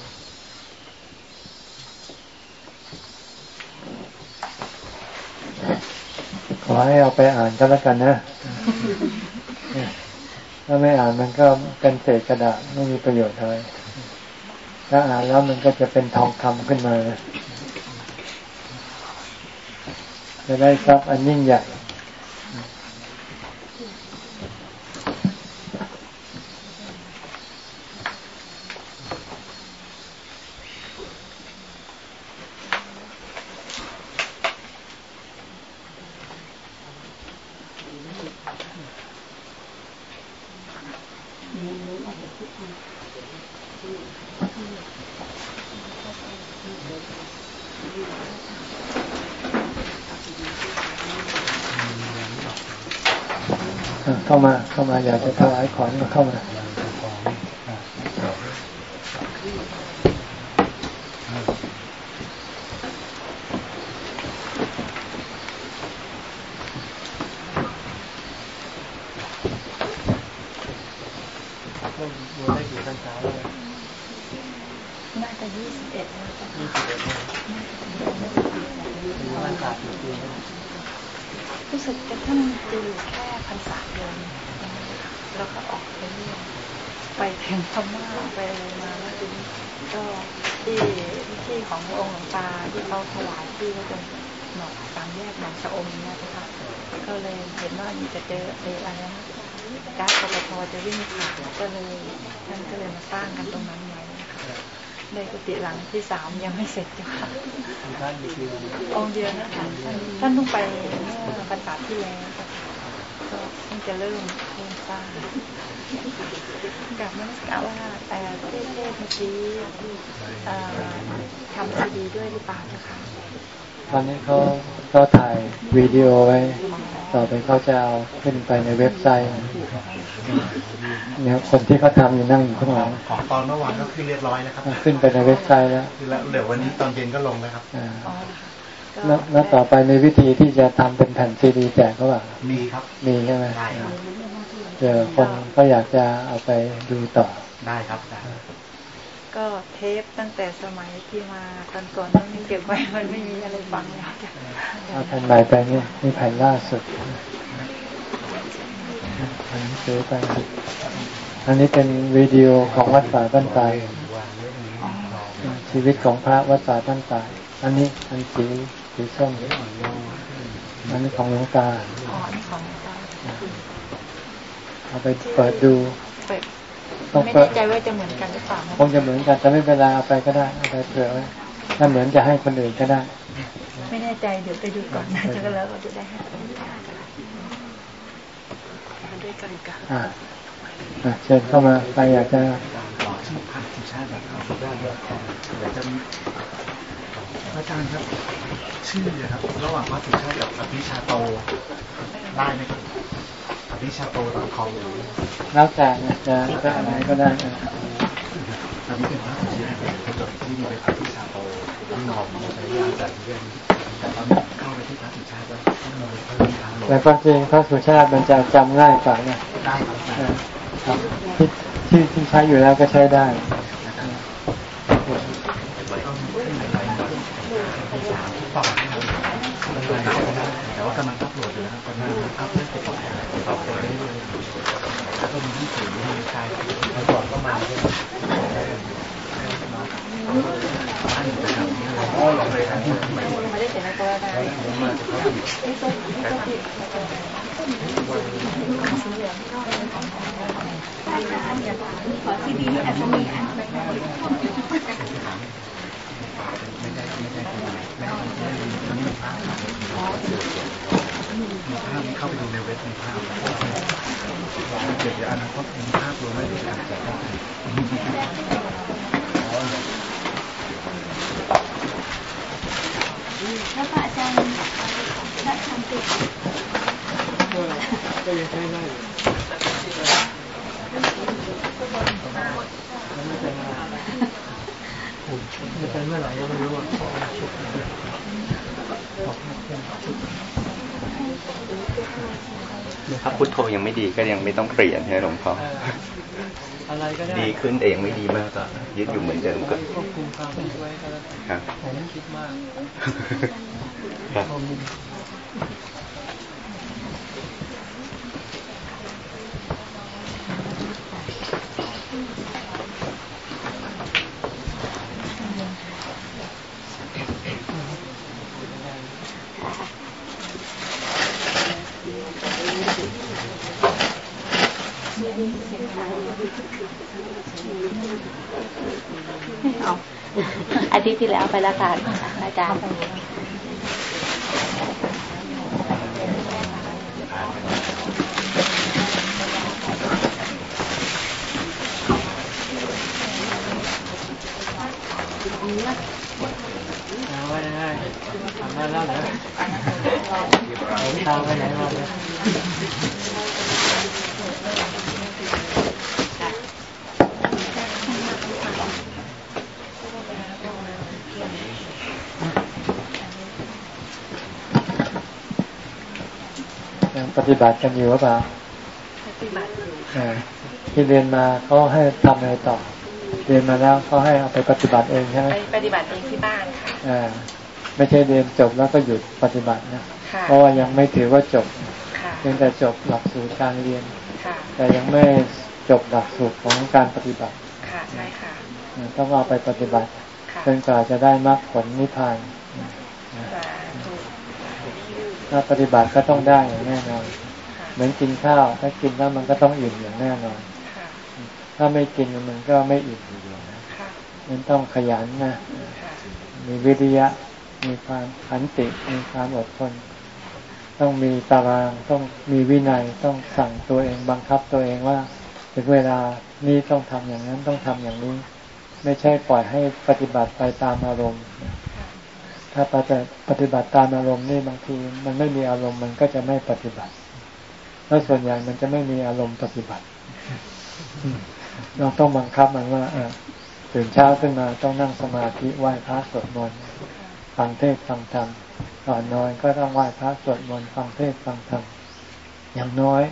ขอให้เอาไปอ่านก็แล้วกันนะถ้าไม่อ่านมันก็เป็นเศษกระดาษไม่มีประโยชน์อะไรถ้าอ่านแล้วมันก็จะเป็นทองคำขึ้นมา จะได้ทรัพย์อันยิ่งใหญ่ เข้ามา เข้ามา อยากจะถวายของก็เข้ามา ก็บวชได้กี่พรรษาแล้ว น่าจะยี่สิบเอ็ดนะจ๊ะ ยี่สิบเอ็ดแล้วมีพรรษากี่ปีแล้ว รู้สึกจะท่านจะอยู่แค่พรรษาเดียวแล้วก็ออกไปเรื่อยไปถึงพม่าไปอะไรมาแล้วทีนี้ก็ที่ ที่ขององค์หลวงตาที่เขาถวายที่ก็เป็นหนองตามแยกหนองชะอมเนะคะก็เลยเห็นว่ามีจะเจอเออะไรนะการปปทจะวิ่งผ่านก็เลยท่านก็เลยมาสร้างกันตรงนั้นไว้นะคะในกุฏิหลังที่สามยังไม่เสร็จจ้ะค่ะมีพระกี่ปีแล้วองค์เดียวนะคะท่านท่านเพิ่งไปเมื่อภาษาที่แล้วค่ะก็เพิ่งจะเริ่มเริ่มสร้างกลับมาสกาว่าแต่ที่เทศเมื่อกี้เอ่อทำซีดีด้วยหรือเปล่าเจ้าคะตอนนี้เขาเขาถ่ายวิดีโอไว้ ต่อไปเขาจะเอาขึ้นไปในเว็บไซต์เนี่ยคนที่เขาทำอยู่นั่งอยู่ข้างหลังของตอนเมื่อวานก็ขึ้นเรียบร้อยนะครับ ขึ้นไปในเว็บไซต์แล้วแล้วเดี๋ยววันนี้ตอนเย็นก็ลงแล้วครับ อ่าอ๋อเหรอคะก็แล้วแล้วต่อไปในวิธีที่จะทำเป็นแผ่นซีดีแจกเขาว่ามีครับ มีใช่ไหมได้ครับเจอคนก็อยากจะเอาไปดูต่อได้ครับได้ก็เทปตั้งแต่สมัยที่มาตอนก่อนนั้นเก็บไว้มันไม่มีอะไรฟังแล้วจ้ะเอาแผ่นใหม่ไปนี่นี่แผ่นล่าสุดอันนี้ซื้อไปอันนี้เป็นวิดีโอของวัดป่าบ้านตายชีวิตของพระวัดป่าบ้านตายอันนี้อันสี สีส้มอันนี้ของหลวงตาอ๋อนี่ของอาจารย์เอาไปเปิดดูเปิดต้องไม่เปิแน่ดใจว่าจะเหมือนกันหรือเปล่านะคงจะเหมือนกันแต่ไม่เป็นไรเอาไปก็ได้เอาไปเผื่อไว้ถ้าเหมือนจะให้คนอื่นก็ได้ ไม่แน่ใจเดี๋ยวไปดูก่อนนะจะแล้วก็จะได้ให้คนอื่นด้วยกันกันอ่าอะเชิญเข้ามาใครอยากจะชื่ อพันธุชาติแบบครับสุดยอดเลยเดี๋ยวจะมีอาจารย์ครับ ชื่อครับ ระหว่างพระสุชาติกับอภิชาโตได้ไหมครับอภิชาโตตอนคอมแล้วแต่นะจะจะอะไรก็ได้นะอันนี้เป็นพระสุชาติเขาจดที่มีเป็นอภิชาโตที่คอมใช้ยาจัดเรื่องแต่ตอนนี้เข้าไปที่พระสุชาติแล้วต้องมีเพิ่มทางลงแต่ความจริงพระสุชาติมันจะจำง่ายกว่านะได้ครับเออครับที่ที่ที่ใช้อยู่แล้วก็ใช้ได้ ต่อนะครับแต่ว่ากำลังอัพโหลดอยู่นะครับกำลังอัพเรื่องเกี่ยวกับแอร์อัพโหลดได้เลยแล้วก็มีที่สื่อมีใครแล้วก่อนต้องไม่ได้เขียนในตัวได้ขอซีดีนี่อาจจะมีอัน เข้าไปดูในเว็บมีภาพเดี๋ยวอนาคตมีภาพรวมไม่ได้การจัดได้แล้วก็อาจารย์รัฐทำติดก็ยังใช้ได้อยู่ จะเป็นเมื่อไหร่ก็ไม่รู้อะชุดบอกให้เพื่อนชุดถ้าพุทโธยังไม่ดีก็ยังไม่ต้องเปลี่ยนใช่ไหมหลวงพ่ออะไรก็ได้ดีขึ้นแต่ยังไม่ดีมากก็ยึดอยู่เหมือนเดิมก็ควบคุมความคิดไว้ก็แล้วกันครับผมไม่คิดมากครับ ผม เอาอา ทิตย์ที่แล้วไปละกันอาจารย์เอาไว้ได้ทำได้แล้วเหรอทำไปไหนมาเนี่ย ปฏิบัติกันอยู่หรือเปล่าปฏิบัติอยู่อ่าที่เรียนมาเขาให้ทำอะไรต่อ เรียนมาแล้วเขาให้เอาไปปฏิบัติเองใช่ไหมไปปฏิบัติเองที่บ้านค่ะอ่าไม่ใช่เรียนจบแล้วก็หยุดปฏิบัตินะค่ะเพราะว่ายังไม่ถือว่าจบค่ะเพียงแต่จบหลักสูตรการเรียนค่ะแต่ยังไม่จบหลักสูตรของการปฏิบัติค่ะใช่ค่ะต้องเอาไปปฏิบัติค่ะจนกว่าจะได้มรรคผลนิพพานสาธุ ถ้าปฏิบัติก็ต้องได้อย่างแน่นอน เหมือนกินข้าว ถ้ากินแล้วมันก็ต้องอิ่มอย่างแน่นอน ถ้าไม่กินมันก็ไม่อิ่มอยู่ดีนะมันต้องขยันนะ มีวิริยะ มีความขันติ มีความอดทน ต้องมีตาราง ต้องมีวินัย ต้องสั่งตัวเอง บังคับตัวเองว่าถึงเวลานี้ต้องทำอย่างนั้น ต้องทำอย่างนี้ ไม่ใช่ปล่อยให้ปฏิบัติไปตามอารมณ์ ถ้าปฏิบัติตามอารมณ์นี่บางทีมันไม่มีอารมณ์มันก็จะไม่ปฏิบัติ แล้วส่วนใหญ่มันจะไม่มีอารมณ์ปฏิบัติ เราต้องบังคับมันว่าอตื่นเช้าขึ้นมาต้องนั่งสมาธิไหว้พระสวดมนต์ฟังเทศน์ฟังธรรมก่อนนอนก็ต้องไหว้พระสวดมนต์ฟังเทศน์ฟังธรรมอย่างน้อย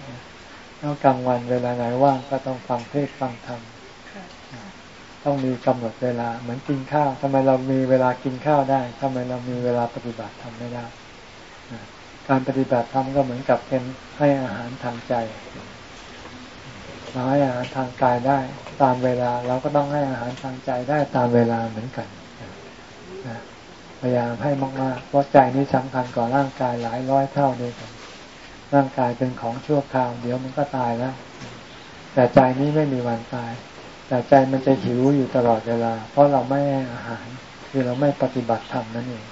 แล้วกลางวันเวลาไหนว่างก็ต้องฟังเทศน์ฟังธรรม ต้องมีกำหนดเวลาเหมือนกินข้าวทำไมเรามีเวลากินข้าวได้ทำไมเรามีเวลาปฏิบัติทำไม่ได้ การปฏิบัติธรรมก็เหมือนกับเป็นให้อาหารทางใจเราให้อาหารทางกายได้ ตามเวลาเราก็ต้องให้อาหารทางใจได้ตามเวลาเหมือนกันพยายามให้มากๆเพราะใจนี้สำคัญกว่าร่างกายหลายร้อยเท่าด้วยกันร่างกายเป็นของชั่วคราว เดี๋ยวมันก็ตายแล้ว แต่ใจนี้ไม่มีวันตาย แต่ใจมันจะหิวอยู่ตลอดเวลา เพราะเราไม่ให้อาหาร คือเราไม่ปฏิบัติธรรมนั่นเอง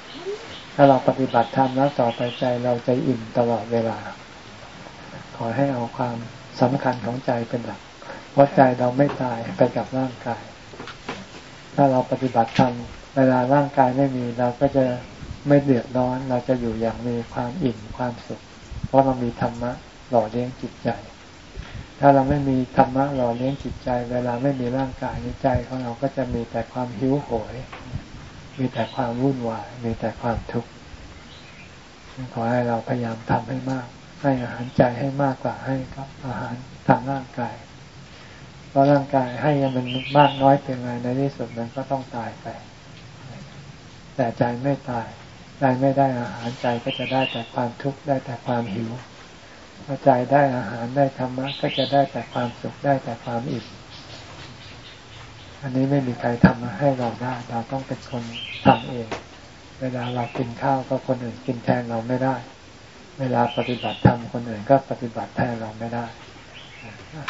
ถ้าเราปฏิบัติธรรมแล้วต่อไปใจเราจะอิ่มตลอดเวลา ขอให้เอาความสำคัญของใจเป็นหลัก เพราะใจเราไม่ตายไปกับร่างกาย ถ้าเราปฏิบัติธรรมเวลาร่างกายไม่มีเราก็จะไม่เดือดร้อน เราจะอยู่อย่างมีความอิ่มความสุข เพราะเรามีธรรมะหล่อเลี้ยงจิตใจ ถ้าเราไม่มีธรรมะหล่อเลี้ยงจิตใจ เวลาไม่มีร่างกายในใจของเราก็จะมีแต่ความหิวโหย มีแต่ความวุ่นวาย มีแต่ความทุกข์ขอให้เราพยายามทำให้มาก ให้อาหารใจให้มากกว่าให้กับอาหารทางร่างกาย เพราะร่างกายให้มันมากน้อยเพียงไรในที่สุดมันก็ต้องตายไป แต่ใจไม่ตายใจไม่ได้อาหารใจก็จะได้แต่ความทุกข์ได้แต่ความหิว พอใจได้อาหารได้ธรรมะก็จะได้แต่ความสุขได้แต่ความอิ่มอันนี้ไม่มีใครทำมาให้เราได้ เราต้องเป็นคนทำเอง เวลาเรากินข้าวก็คนอื่นกินแทนเราไม่ได้ เวลาปฏิบัติธรรมคนอื่นก็ปฏิบัติแทนเราไม่ได้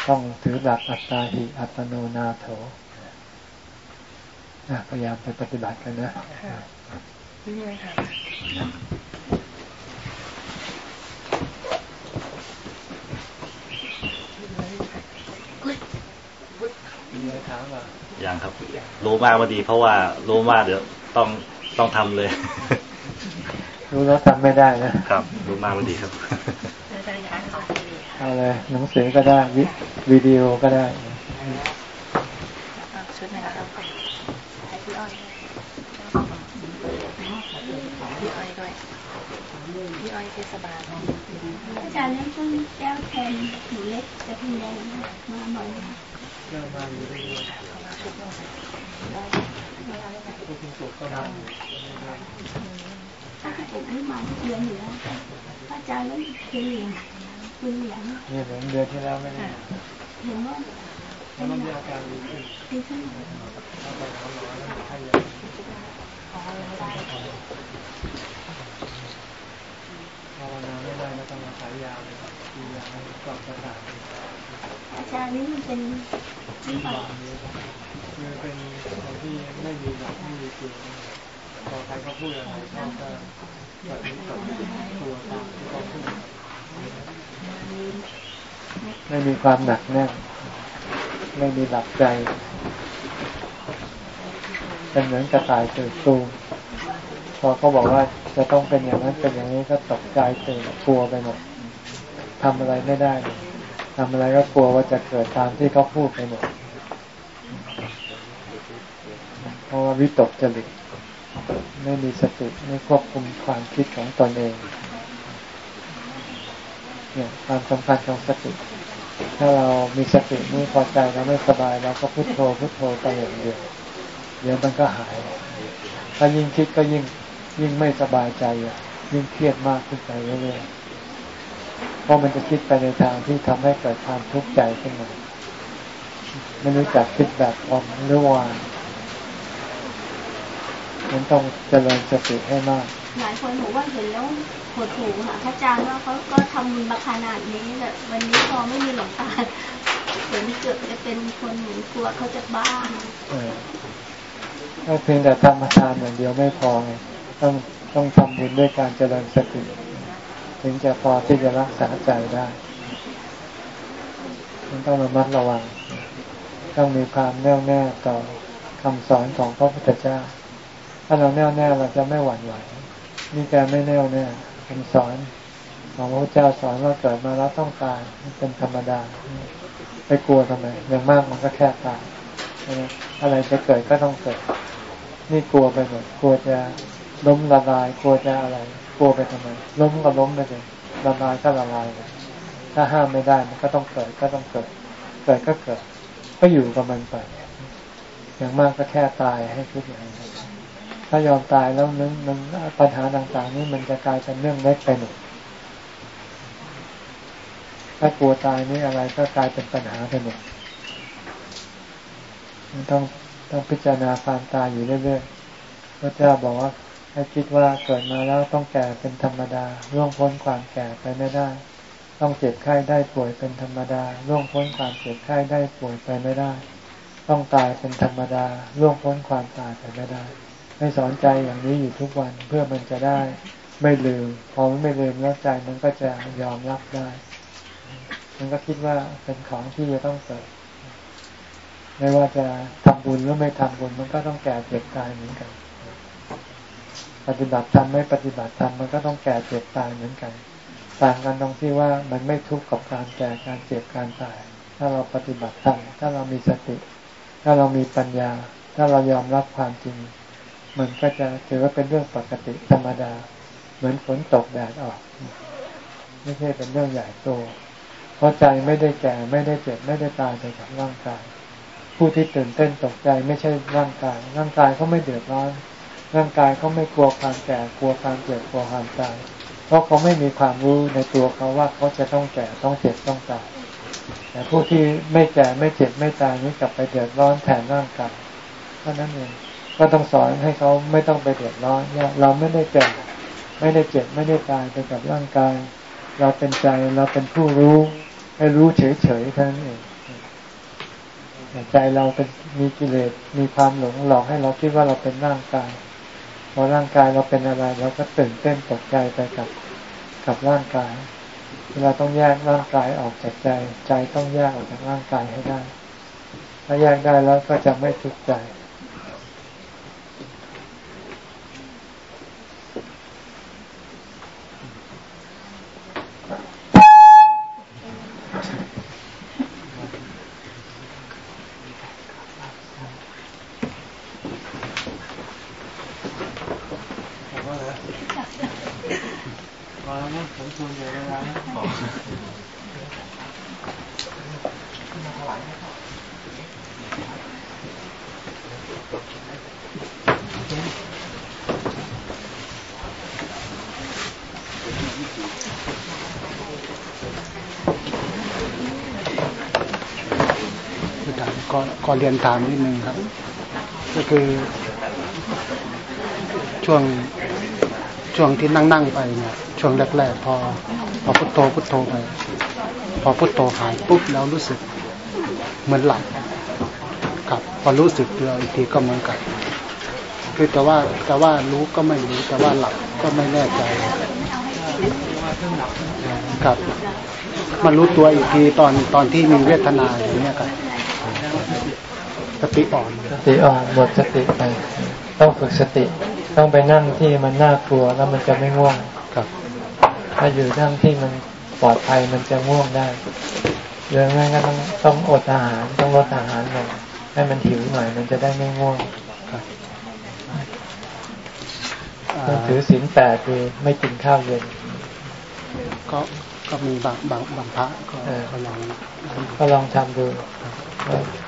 ต้องถือหลักอัตตาหิอัตโนนาโถพยายามไปปฏิบัติกันนะนี่เลยค่ะอ ย่างครับ รู้มากพอดี เพราะว่ารู้มากเดี๋ยวต้องต้องทำเลย รู้แล้วทำไม่ได้นะครับ รู้มากพอดีครับเอาเลยหนังสือก็ได้วิดีโอก็ได้ชุดไหนครับพี่อ้อยพี่อ้อยด้วยพี่อ้อยเทศบาลอาจารย์นั่นต้นแก้วแทนหนูเล็กจะพิมพ์แดงมาบ่อย แก้วมาอยู่ถ้าผมไม่มาเดือนอยู่แล้วอาจารย์ก็เรียนคุณเหรียญเนี่ยผมเดือนที่แล้วไม่ได้เห็นว่าแล้วมันมีอาการดีขึ้นดีขึ้นแล้วไปเขาร้อนแล้วให้ยาภาวนาไม่ได้ก็ต้องมาขายยาเลยกินยาให้กล่อมประสาท อาจารย์นี่มันเป็นที่แบบคือเป็นคนที่ไม่มีหลักไม่มีจริงพอใครเขาพูดอะไรเขาก็แบบตัวตามที่เขาพูดไม่มีความหนักแน่นไม่มีหลักใจเป็นเหมือนกระต่ายตื่นตูมพอเขาบอกว่าจะต้องเป็นอย่างนั้นเป็นอย่างนี้ก็ตกใจตื่นกลัวไปหมดทำอะไรไม่ได้ ทำอะไรก็กลัวว่าจะเกิดตามที่เขาพูดไปหมดเพราะว่าวิตกจริตไม่มีสติไม่ควบคุมความคิดของตนเองเนี่ยความสำคัญของสติ ถ้าเรามีสตินี่พอใจเราไม่สบายเราก็พุโทโธพุโทโธไปอย่างเดียวเดี๋ยวมันก็หาย ถ้ายิ่งคิดก็ยิ่งยิ่งไม่สบายใจ ยิ่งเครียดมากขึ้นไปเรื่อยๆ ราะมันจะคิดไปในทางที่ทำให้เกิดความทุกข์ใจขึ้นมาไม่รู้จักคิดแบบอมหรือวางมันต้องเจริญสติให้มาก หลายคนบอกว่าเห็นแล้วหดหูค่ะพระอาจารย์ว่าเขาก็ทำมาขนาดนี้แต่วันนี้พอไม่มีหลวงตาเหมือนเกิดจะเป็นคนเหมือนกลัวเขาจะบ้าก็เพียงแต่ทำมาทานอย่างเดียวไม่พอไงต้องต้องทำบุญด้วยการเจริญสติ ถึงจะพอที่จะรักษาใจได้มันต้องระมัดระวัง ต้องมีความแน่วแน่ต่อคำสอนของพระพุทธเจ้า ถ้าเราแน่วแน่เราจะไม่หวั่นไหว นี่แกไม่แน่วแน่คำสอนของพระพุทธเจ้าสอนว่าเกิดมาแล้วต้องตายเป็นธรรมดา ไปกลัวทำไมอย่างมากมันก็แค่ตายอะไรจะเกิดก็ต้องเกิด นี่กลัวไปหมด กลัวจะล้มละลาย กลัวจะอะไร ลัวไปทำไมล้มก็ล้มไปเลยละลายก็ละลายเลยถ้าห้ามไม่ได้มันก็ต้องเกิดก็ต้องเกิด เกิดก็เกิด ก็อยู่กับมันไป อย่างมากก็แค่ตายให้คิดอย่างนี้ถ้ายอมตายแล้วนึงมันปัญหาต่างๆ นี้มันจะกลายเป็นเรื่องเล็กไปหมดถ้ากลัวตายนี่อะไรก็กลายเป็นปัญหาไปหมดต้องต้องพิจารณาความตายอยู่เรื่อยๆพระเจ้าบอกว่า ให้คิดว่าเกิดมาแล้วต้องแก่เป็นธรรมดาล่วงพ้นความแก่ไปไม่ได้ ต้องเจ็บไข้ได้ป่วยเป็นธรรมดาล่วงพ้นความเจ็บไข้ได้ป่วยไปไม่ได้ ต้องตายเป็นธรรมดาล่วงพ้นความตายไปไม่ได้ ให้สอนใจอย่างนี้อยู่ทุกวันเพื่อมันจะได้ไม่ลืม พอมันไม่ลืมแล้วใจมันก็จะยอมรับได้ มันก็คิดว่าเป็นของที่จะต้องเกิด ไม่ว่าจะทำบุญหรือไม่ทำบุญมันก็ต้องแก่เจ็บตายเหมือนกัน ปฏิบัติธรรมไม่ปฏิบัติธรรมมันก็ต้องแก่เจ็บตายเหมือนกัน ต่างกันตรงที่ว่ามันไม่ทุกข์กับการแก่การเจ็บการตาย ถ้าเราปฏิบัติธรรมถ้าเรามีสติ ถ้าเรามีปัญญา ถ้าเรายอมรับความจริง มันก็จะถือว่าเป็นเรื่องปกติธรรมดา เหมือนฝนตกแดดออก ไม่ใช่เป็นเรื่องใหญ่โตเพราะใจไม่ได้แก่ไม่ได้เจ็บไม่ได้ตายไปกับร่างกายผู้ที่ตื่นเต้นตกใจไม่ใช่ร่างกาย ร่างกายเขาไม่เดือดร้อน ร่างกายเขาไม่กลัวความแก่กลัวความเจ็บกลัวความตาย เพราะเขาไม่มีความรู้ในตัวเขาว่าเขาจะต้องแก่ต้องเจ็บต้องตายแต่ผู้ที่ไม่แก่ไม่เจ็บไม่ตายนี้กลับไปเดือดร้อนแทนร่างกายเท่านั้นเองก็ต้องสอนให้เขาไม่ต้องไปเดือดร้อนเนี่ยเราไม่ได้แก่ไม่ได้เจ็บไม่ได้ตายไปกับร่างกาย เราเป็นใจเราเป็นผู้รู้ ให้รู้เฉยๆเท่านั้นเองใจเราเป็นมีกิเลสมีความหลงหลอกให้เราคิดว่าเราเป็นร่างกาย พอร่างกายเราเป็นอะไรเราก็ตื่นเต้นตกใจไปกับกับร่างกายเราต้องแยกร่างกายออกจากใจ ใจต้องแยกออกจากร่างกายให้ได้ ถ้าแยกได้แล้วก็จะไม่ทุกข์ใจขอ เรียนถามนิดนึงครับ ก็คือ ช่วงช่วงที่นั่งนั่งไปเนี่ยช่วงแรกๆพอ พอพุทโธพุทโธไป พอพุทโธหายปุ๊บแล้วรู้สึกเหมือนหลับครับพอรู้สึกตัวอีกทีก็เหมือนกับคือแต่ว่าแต่ว่ารู้ก็ไม่รู้แต่ว่าหลับก็ไม่แน่ใจครับมารู้ตัวอีกทีตอนตอนที่มีเวทนาอย่างนี้ครับ ติอ่อน สติอ่อนหมดสติไป ต้องฝึกสติ ต้องไปนั่งที่มันน่ากลัวแล้วมันจะไม่ง่วงครับ ถ้าอยู่นั่งที่มันปลอดภัยมันจะง่วงได้เรื่องนั้นก็ต้องต้องอดอาหารต้องลดอาหารหน่อยให้มันหิวหน่อย มันจะได้ไม่ง่วงครับต้องถือศีลแปดคือไม่กินข้าวเย็น ก็ก็มีบางบางบางพระก็ลองก็ลองทำดู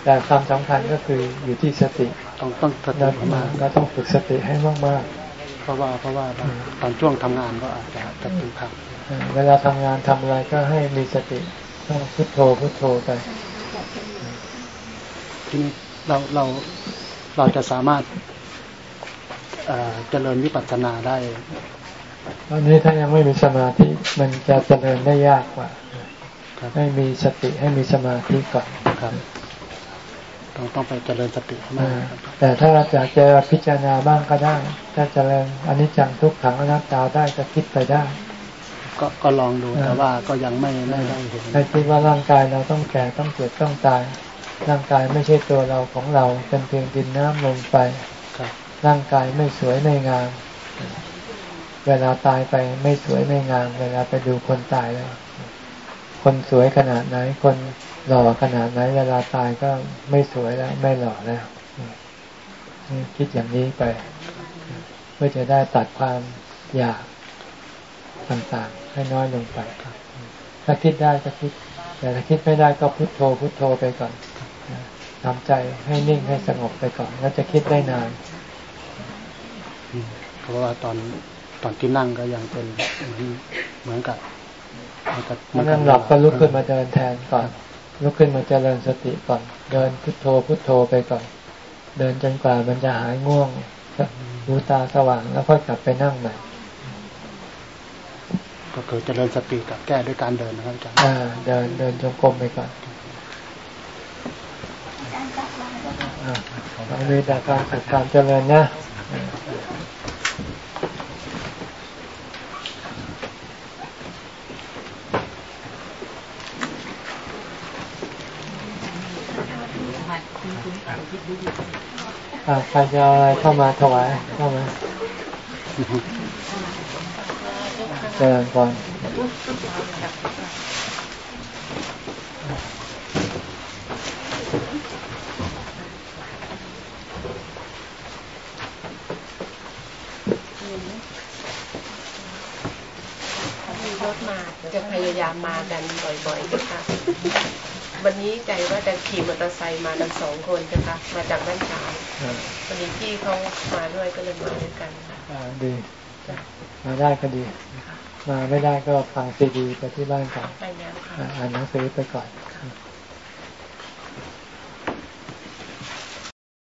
แต่ความสำคัญก็คืออยู่ที่สติต้องต้องสติมากก็ต้องฝึกสติให้มากมากเพราะว่าเพราะว่าตอนช่วงทำงานก็อาจจะจะตึงขับเวลาทำงานทำอะไรก็ให้มีสติต้องพุทโธพุทโธไปทีนี้เราเราเราจะสามารถเจริญวิปัสสนาได้ตอนนี้ถ้ายังไม่มีสมาธิมันจะเจริญได้ยากกว่า ให้มีสติให้มีสมาธิก่อนครับ ต้องต้องไปเจริญสติมากแต่ถ้าเราอยากจะพิจารณาบ้างก็ได้ ถ้าเจริญอนิจจังทุกขังอนัตตาได้จะคิดไปได้ ก็ก็ลองดูแต่ว่าก็ยังไม่ไม่ได้เห็นให้คิดว่าร่างกายเราต้องแก่ต้องเจ็บต้องตาย ร่างกายไม่ใช่ตัวเราของเราเป็นเพียงดินน้ำลมไฟร่างกายไม่สวยไม่งามเวลาตายไปไม่สวยไม่งาม เวลาไปดูคนตายแล้ว คนสวยขนาดไหน คน หล่อขนาดไหนเวลาตายก็ไม่สวยแล้ว ไม่หล่อแล้วคิดอย่างนี้ไป เพื่อจะได้ตัดความอยากต่างๆ ให้น้อยลงไปถ้าคิดได้ก็คิด แต่ถ้าคิดไม่ได้ก็พุโทโธ พุโทโธไปก่อนทำใจให้นิ่งให้สงบไปก่อน แล้วจะคิดได้นานเพราะว่าตอนตอนที่นั่งก็ยังเป็นเหมือนเหมือนกับนั่งหลับก็ลุกขึ้นมาเดินแทนก่อน ลุกขึ้นมาเจริญสติก่อน เดินพุทโธพุทโธไปก่อน เดินจนกว่ามันจะหายง่วงรู้ตาสว่างแล้วค่อยกลับไปนั่งใหม่ก็คือเจริญสติกับแก้ด้วยการเดินนะครับอาจารย์เดินเดินจงกรมไปก่อนอามีแต่การฝึกการเจริญนะ ใครจะอะไรเข้ามาถวายเข้ามาเจริญก่อนรถมาจะพยายามมากันบ่อยๆนะคะ วันนี้ใจว่าจะขี่มอเตอร์ไซค์มากันสองคนนะคะมาจากด้านซ้ายวันนี้พี่เขามาด้วยก็เลยมาด้วยกันอ่าดีมาได้ก็ดี มาไม่ได้ก็ฟังซีดีไปที่บ้านก่อนอ่านหนังสือไปก่อน